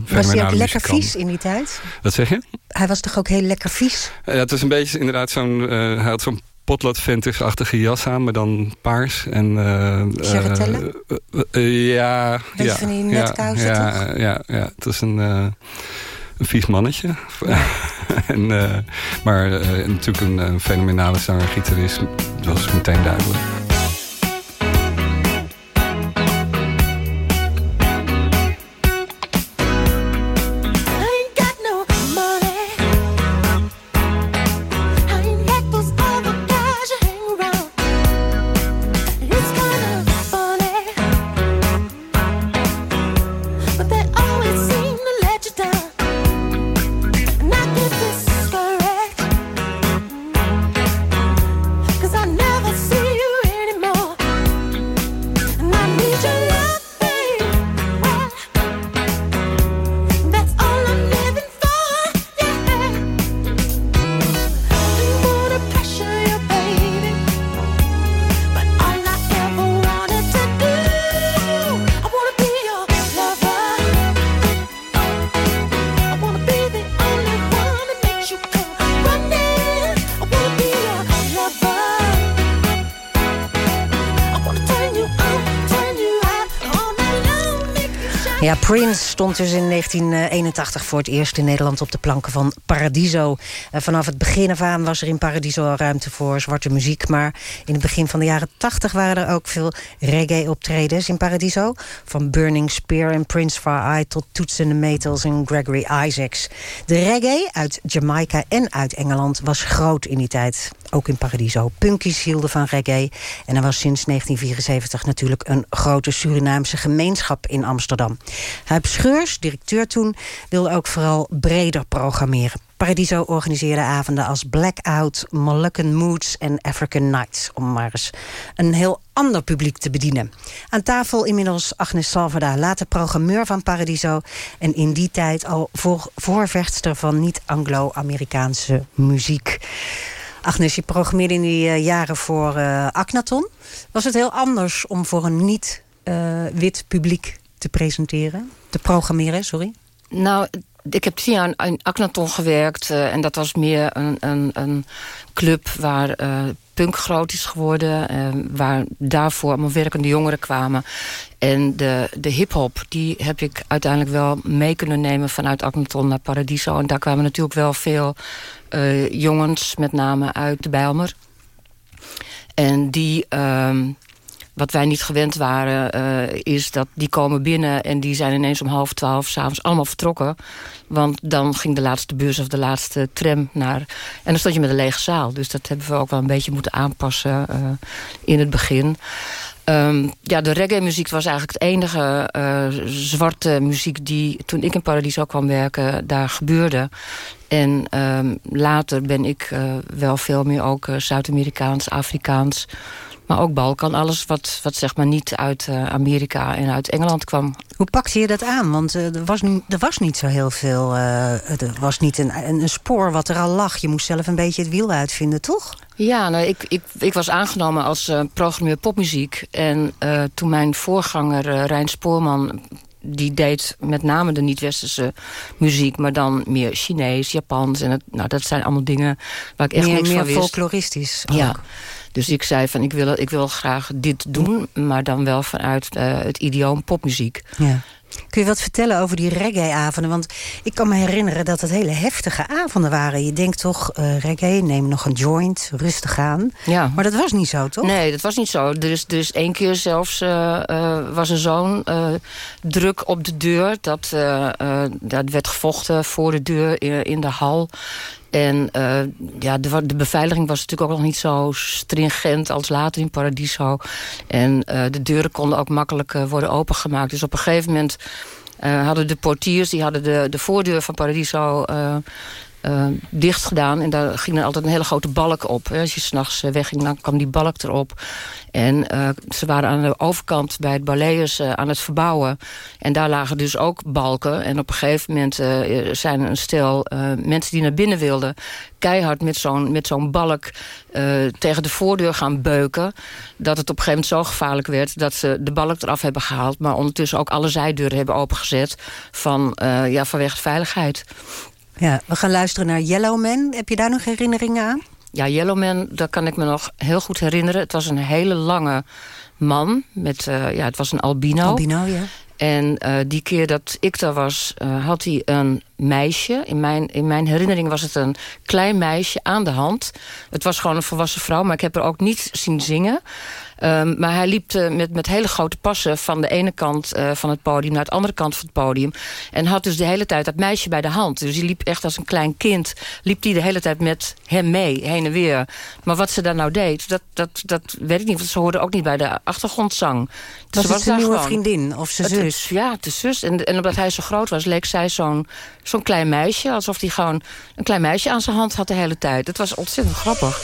Was hij ook lekker vies in die tijd? Wat zeg je? Hij was toch ook heel lekker vies? Ja, het was een beetje inderdaad zo'n... hij had zo'n potlood achtige jas aan, maar dan paars. En, eh, eh, eh, ja. Ja, van die netkousen, ja, toch? Ja, ja, het was een, een vies mannetje. en, maar natuurlijk een, een fenomenale zanger-gitarist. Dat was meteen duidelijk. Prince stond dus in 1981 voor het eerst in Nederland op de planken van Paradiso. En vanaf het begin af aan was er in Paradiso al ruimte voor zwarte muziek. Maar in het begin van de jaren 80 waren er ook veel reggae-optredens in Paradiso. Van Burning Spear en Prince Far Eye tot the Maytals en Gregory Isaacs. De reggae uit Jamaica en uit Engeland was groot in die tijd. Ook in Paradiso. Punkies hielden van reggae. En er was sinds 1974 natuurlijk een grote Surinaamse gemeenschap in Amsterdam. Huip Directeur toen, wilde ook vooral breder programmeren. Paradiso organiseerde avonden als Blackout, Moluccan Moods en African Nights... om maar eens een heel ander publiek te bedienen. Aan tafel inmiddels Agnes Salvada, later programmeur van Paradiso... en in die tijd al voor, voorvechtster van niet-Anglo-Amerikaanse muziek. Agnes, je programmeerde in die uh, jaren voor uh, Aknaton. Was het heel anders om voor een niet-wit uh, publiek te presenteren? Te programmeren, sorry? Nou, ik heb tien jaar in Aknaton gewerkt. Uh, en dat was meer een, een, een club waar uh, punk groot is geworden. Uh, waar daarvoor allemaal werkende jongeren kwamen. En de, de hip-hop, die heb ik uiteindelijk wel mee kunnen nemen vanuit Aknaton naar Paradiso. En daar kwamen natuurlijk wel veel jongens, met name uit de Bijlmer. En die wat wij niet gewend waren, uh, is dat die komen binnen... en die zijn ineens om half twaalf s'avonds allemaal vertrokken. Want dan ging de laatste bus of de laatste tram naar... en dan stond je met een lege zaal. Dus dat hebben we ook wel een beetje moeten aanpassen uh, in het begin. Um, ja, de reggae-muziek was eigenlijk het enige uh, zwarte muziek... die toen ik in Paradiso kwam werken, daar gebeurde. En um, later ben ik wel veel meer ook Zuid-Amerikaans, Afrikaans... Maar ook Balkan, alles wat, wat zeg maar niet uit uh, Amerika en uit Engeland kwam. Hoe pakte je dat aan? Want uh, er, was nu, er was niet zo heel veel... Uh, er was niet een, een, een, spoor wat er al lag. Je moest zelf een beetje het wiel uitvinden, toch? Ja, nou, ik, ik, ik was aangenomen als programmeur popmuziek. En toen mijn voorganger Rijn Spoorman die deed met name de niet-westerse muziek... maar dan meer Chinees, Japans. En het, nou, dat zijn allemaal dingen waar ik echt meer, niks meer van wist. folkloristisch ook. Ja. Dus ik zei van ik wil, ik wil graag dit doen... maar dan wel vanuit uh, het idioom popmuziek. Ja. Kun je wat vertellen over die reggae-avonden? Want ik kan me herinneren dat het hele heftige avonden waren. Je denkt toch, uh, reggae, neem nog een joint, rustig aan. Ja. Maar dat was niet zo, toch? Nee, dat was niet zo. Er is, er is één keer zelfs uh, uh, was er zo'n druk op de deur... dat, dat werd gevochten voor de deur in, in de hal... En uh, ja, de, de, beveiliging was natuurlijk ook nog niet zo stringent als later in Paradiso. En uh, de deuren konden ook makkelijk uh, worden opengemaakt. Dus op een gegeven moment hadden de portiers... die hadden de, de voordeur van Paradiso uh, dicht gedaan. En daar ging er altijd een hele grote balk op. Hè. Als je s'nachts wegging, dan kwam die balk erop. En uh, ze waren aan de overkant bij het Baleus uh, aan het verbouwen. En daar lagen dus ook balken. En op een gegeven moment zijn een stel mensen die naar binnen wilden... keihard met zo'n zo'n balk tegen de voordeur gaan beuken. Dat het op een gegeven moment zo gevaarlijk werd... dat ze de balk eraf hebben gehaald. Maar ondertussen ook alle zijdeuren hebben opengezet... Van, ja, vanwege de veiligheid. Ja, we gaan luisteren naar Yellowman. Heb je daar nog herinneringen aan? Ja, Yellowman, dat kan ik me nog heel goed herinneren. Het was een hele lange man. Met, uh, ja, het was een albino. Albino, ja. En uh, die keer dat ik daar was, uh, had hij een meisje. In mijn, in mijn herinnering was het een klein meisje aan de hand. Het was gewoon een volwassen vrouw, maar ik heb er ook niet zien zingen. Um, maar hij liep uh, met, met hele grote passen van de ene kant uh, van het podium naar de andere kant van het podium. En had dus de hele tijd dat meisje bij de hand. Dus hij liep echt als een klein kind. Liep hij de hele tijd met hem mee, heen en weer. Maar wat ze daar nou deed, dat, dat, dat weet ik niet. Want ze hoorde ook niet bij de achtergrondzang. Dus was het zijn nieuwe gewoon, vriendin of zijn zus? Is, ja, de zus. En, en omdat hij zo groot was, leek zij zo'n zo'n klein meisje. Alsof hij gewoon een klein meisje aan zijn hand had de hele tijd. Het was ontzettend grappig.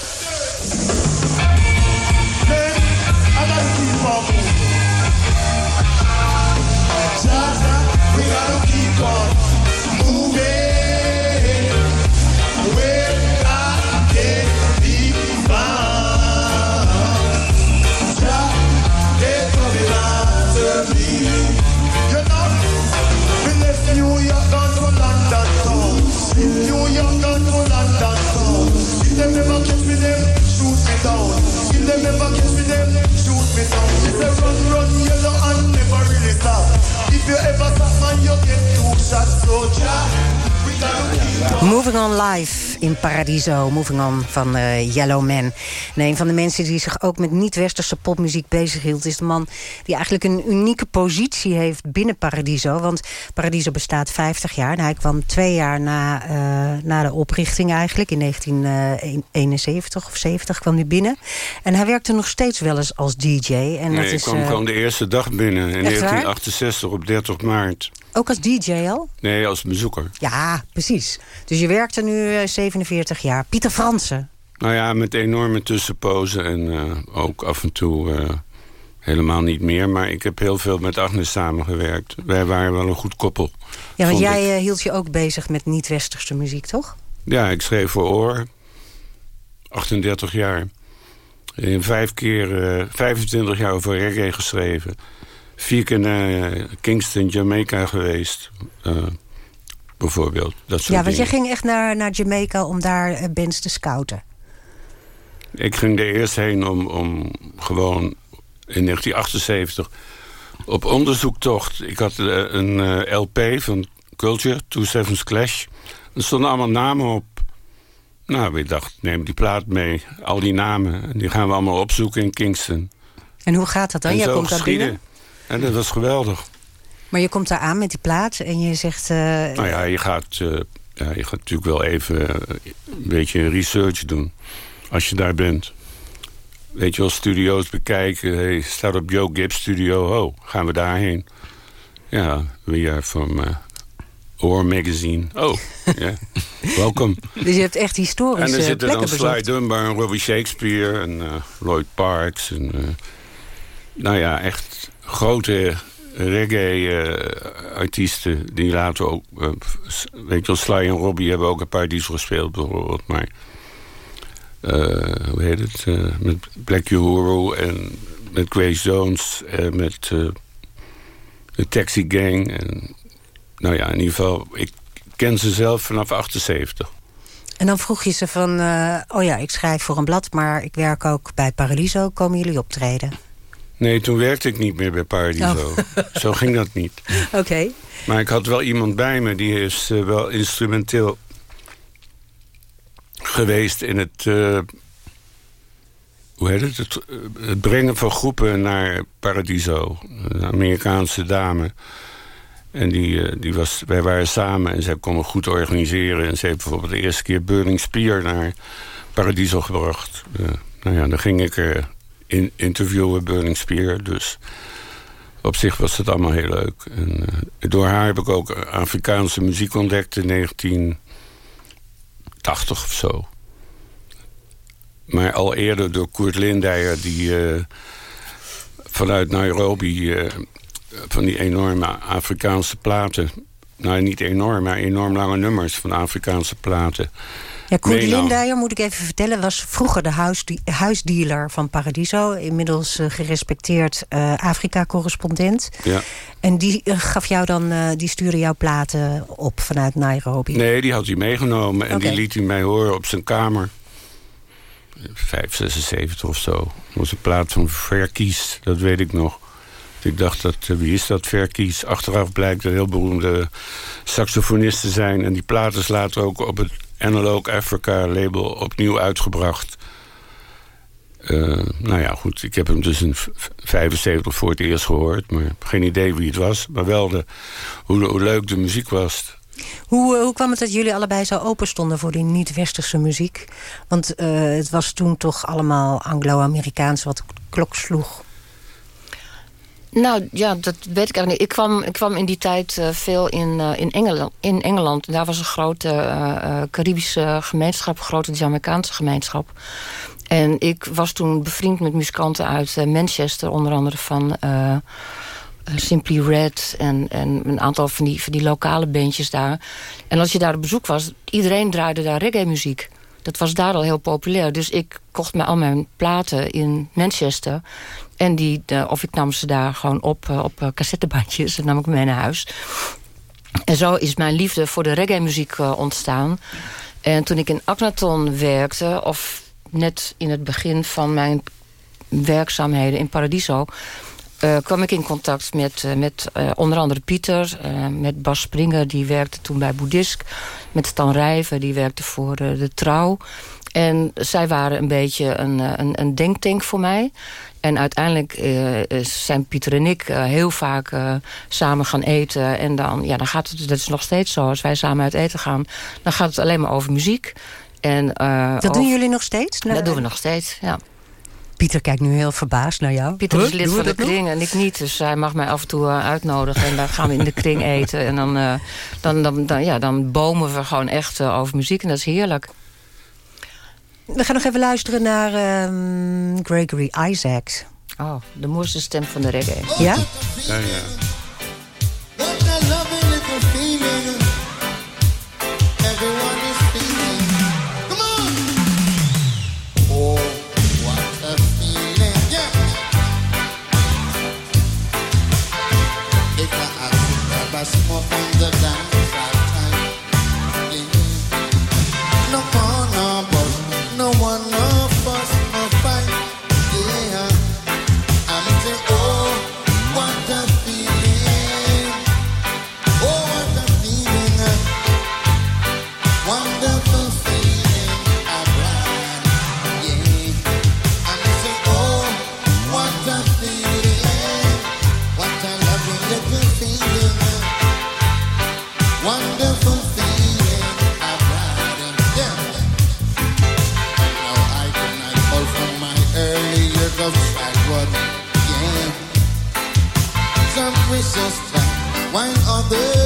Paradiso. Moving On van uh, Yellow Man. En een van de mensen die zich ook met niet-westerse popmuziek bezighield... is de man die eigenlijk een unieke positie heeft binnen Paradiso. Want Paradiso bestaat 50 jaar. En hij kwam twee jaar na, uh, na de oprichting eigenlijk. In 1971 of 70 kwam hij binnen. En hij werkte nog steeds wel eens als DJ. En nee, dat is, ik kwam uh, de eerste dag binnen. In Echt waar? 1968 op 30 maart. Ook als DJ al? Nee, als bezoeker. Ja, precies. Dus je werkt er nu eh, 47 jaar. Pieter Fransen. Nou ja, met enorme tussenpozen en eh, ook af en toe eh, helemaal niet meer. Maar ik heb heel veel met Agnes samengewerkt. Wij waren wel een goed koppel. Ja, want jij ik. eh, hield je ook bezig met niet-westerse muziek, toch? Ja, ik schreef voor Oor. 38 jaar. In vijf keer, eh 25 jaar over reggae geschreven. Vier keer naar eh, Kingston, Jamaica geweest. eh, bijvoorbeeld. Dat soort Ja, want dingen. ging echt naar, naar Jamaica om daar eh, bands te scouten. Ik ging er eerst heen om, om gewoon in 1978 op onderzoektocht. Ik had een LP van Culture, Two Sevens Clash. Er stonden allemaal namen op. Nou, ik dacht, neem die plaat mee. Al die namen. En die gaan we allemaal opzoeken in Kingston. En hoe gaat dat dan? en jij zo komt daar binnen, En dat was geweldig. maar je komt daar aan met die plaat en je zegt... eh, Nou ja, je gaat, eh, ja, je gaat natuurlijk wel even eh, een beetje research doen. Als je daar bent. Weet je wel, studio's bekijken. Hey, staat op Joe Gibbs studio. Oh, gaan we daarheen? Ja, we are from uh, Oor Magazine. Oh, ja. Welkom. dus je hebt echt En historische er zitten dan plekken Sly. Dunbar en Robbie Shakespeare en Lloyd Parks. En, nou ja, echt grote reggae-artiesten die later ook... eh, weet je wel, Sly en Robbie hebben ook een paar diesel gespeeld bijvoorbeeld. Maar eh, hoe heet het? eh, met Black Uhuru en met Grace Jones en met eh, de Taxi Gang. En, nou ja, in ieder geval, ik ken ze zelf vanaf 78. En dan vroeg je ze van... eh, oh ja, ik schrijf voor een blad, maar ik werk ook bij Paradiso. Komen jullie optreden? Nee, toen werkte ik niet meer bij Paradiso. Oh. Zo ging dat niet. Oké. Maar ik had wel iemand bij me die is eh, wel instrumenteel geweest in het, eh, hoe heet het? Het, eh, het brengen van groepen naar Paradiso. Een Amerikaanse dame. En die, die was, wij waren samen en zij kon me goed organiseren. En ze heeft bijvoorbeeld de eerste keer Burning Spear naar Paradiso gebracht. Nou ja, dan ging ik er in, interviewen, Burning Spear. Dus op zich was het allemaal heel leuk. En, eh, door haar heb ik ook Afrikaanse muziek ontdekt in 1980 of zo. Maar al eerder door Koert Lindeyer, die eh, vanuit Nairobi... eh, van die enorme Afrikaanse platen... nou, niet enorm, maar enorm lange nummers van Afrikaanse platen... Ja, meenam. Lindeyer, moet ik even vertellen... was vroeger de huisde- huisdealer van Paradiso. Inmiddels eh, gerespecteerd eh, Afrika-correspondent. Ja. En die eh, gaf jou dan, die stuurde jouw platen op vanuit Nairobi. Nee, die had hij meegenomen en die liet hij mij horen op zijn kamer. 576 of zo. Dat was een plaat van Verkies, dat weet ik nog. Ik dacht, dat, eh, wie is dat Verkies? Achteraf blijkt een heel beroemde saxofonist te zijn. En die plaat is later ook op het Analog Africa label opnieuw uitgebracht. Eh, nou ja, goed, ik heb hem dus in v- 75 voor het eerst gehoord. Maar geen idee wie het was. Maar wel de, hoe, hoe leuk de muziek was. Hoe, eh, hoe kwam het dat jullie allebei zo open stonden voor die niet-westerse muziek? Want het was toen toch allemaal Anglo-Amerikaans wat klok sloeg. Nou ja, dat weet ik eigenlijk niet. Ik kwam, ik kwam in die tijd eh, veel in, eh, in, Engeland, in Engeland. Daar was een grote eh, Caribische gemeenschap, een grote Jamaicaanse gemeenschap. En ik was toen bevriend met muzikanten uit Manchester, onder andere van Simply Red en, en een aantal van die, van die lokale bandjes daar. En als je daar op bezoek was, iedereen draaide daar reggae-muziek. Dat was daar al heel populair. Dus ik kocht me al mijn platen in Manchester. En die, of ik nam ze daar gewoon op, eh, op eh, cassettebandjes. En nam ik mee naar huis. En zo is mijn liefde voor de reggae-muziek eh, ontstaan. En toen ik in Akhenaton werkte... of net in het begin van mijn werkzaamheden in Paradiso... eh, kwam ik in contact met, eh, met eh, onder andere Pieter, met Bas Springer, die werkte toen bij Boeddhisk, met Stan Rijven, die werkte voor de Trouw. En zij waren een beetje een, een, een denktank voor mij. En uiteindelijk zijn Pieter en ik heel vaak samen gaan eten. En dan, ja, dan gaat het, dat is nog steeds zo, als wij samen uit eten gaan... dan gaat het alleen maar over muziek. En, dat doen jullie nog steeds? Dat doen we nog steeds, ja. Pieter kijkt nu heel verbaasd naar jou. Pieter is lid van de kring en ik niet. Dus hij mag mij af en toe eh, uitnodigen. En dan gaan we in de kring eten. En dan, uh, dan, dan, dan, ja, dan bomen we gewoon echt uh, over muziek. En dat is heerlijk. We gaan nog even luisteren naar um, Gregory Isaacs. Oh, de mooiste stem van de reggae. Ja? Ja, ja. sister, wine of the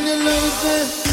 when You're losing.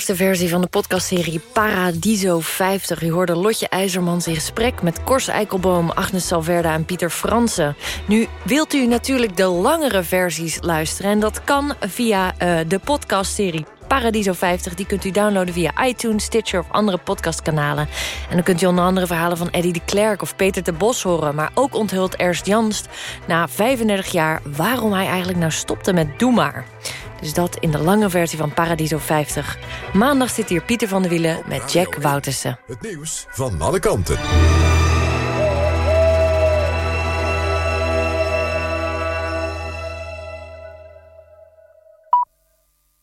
Ingekortste versie van de podcastserie Paradiso 50. U hoorde Lotje IJzermans in gesprek met Kors Eikelboom, Agnes Salverda en Pieter Fransen. Nu wilt u natuurlijk de langere versies luisteren... en dat kan via uh, de podcastserie Paradiso 50. Die kunt u downloaden via iTunes, Stitcher of andere podcastkanalen. En dan kunt u onder andere verhalen van Eddie de Klerk of Peter de Bos horen. Maar ook onthult Ernst Janst na 35 jaar waarom hij eigenlijk nou stopte met Doe Maar. Dus dat in de lange versie van Paradiso 50. Maandag zit hier Pieter van der Wielen met Jack Woutersen. Het nieuws van alle kanten.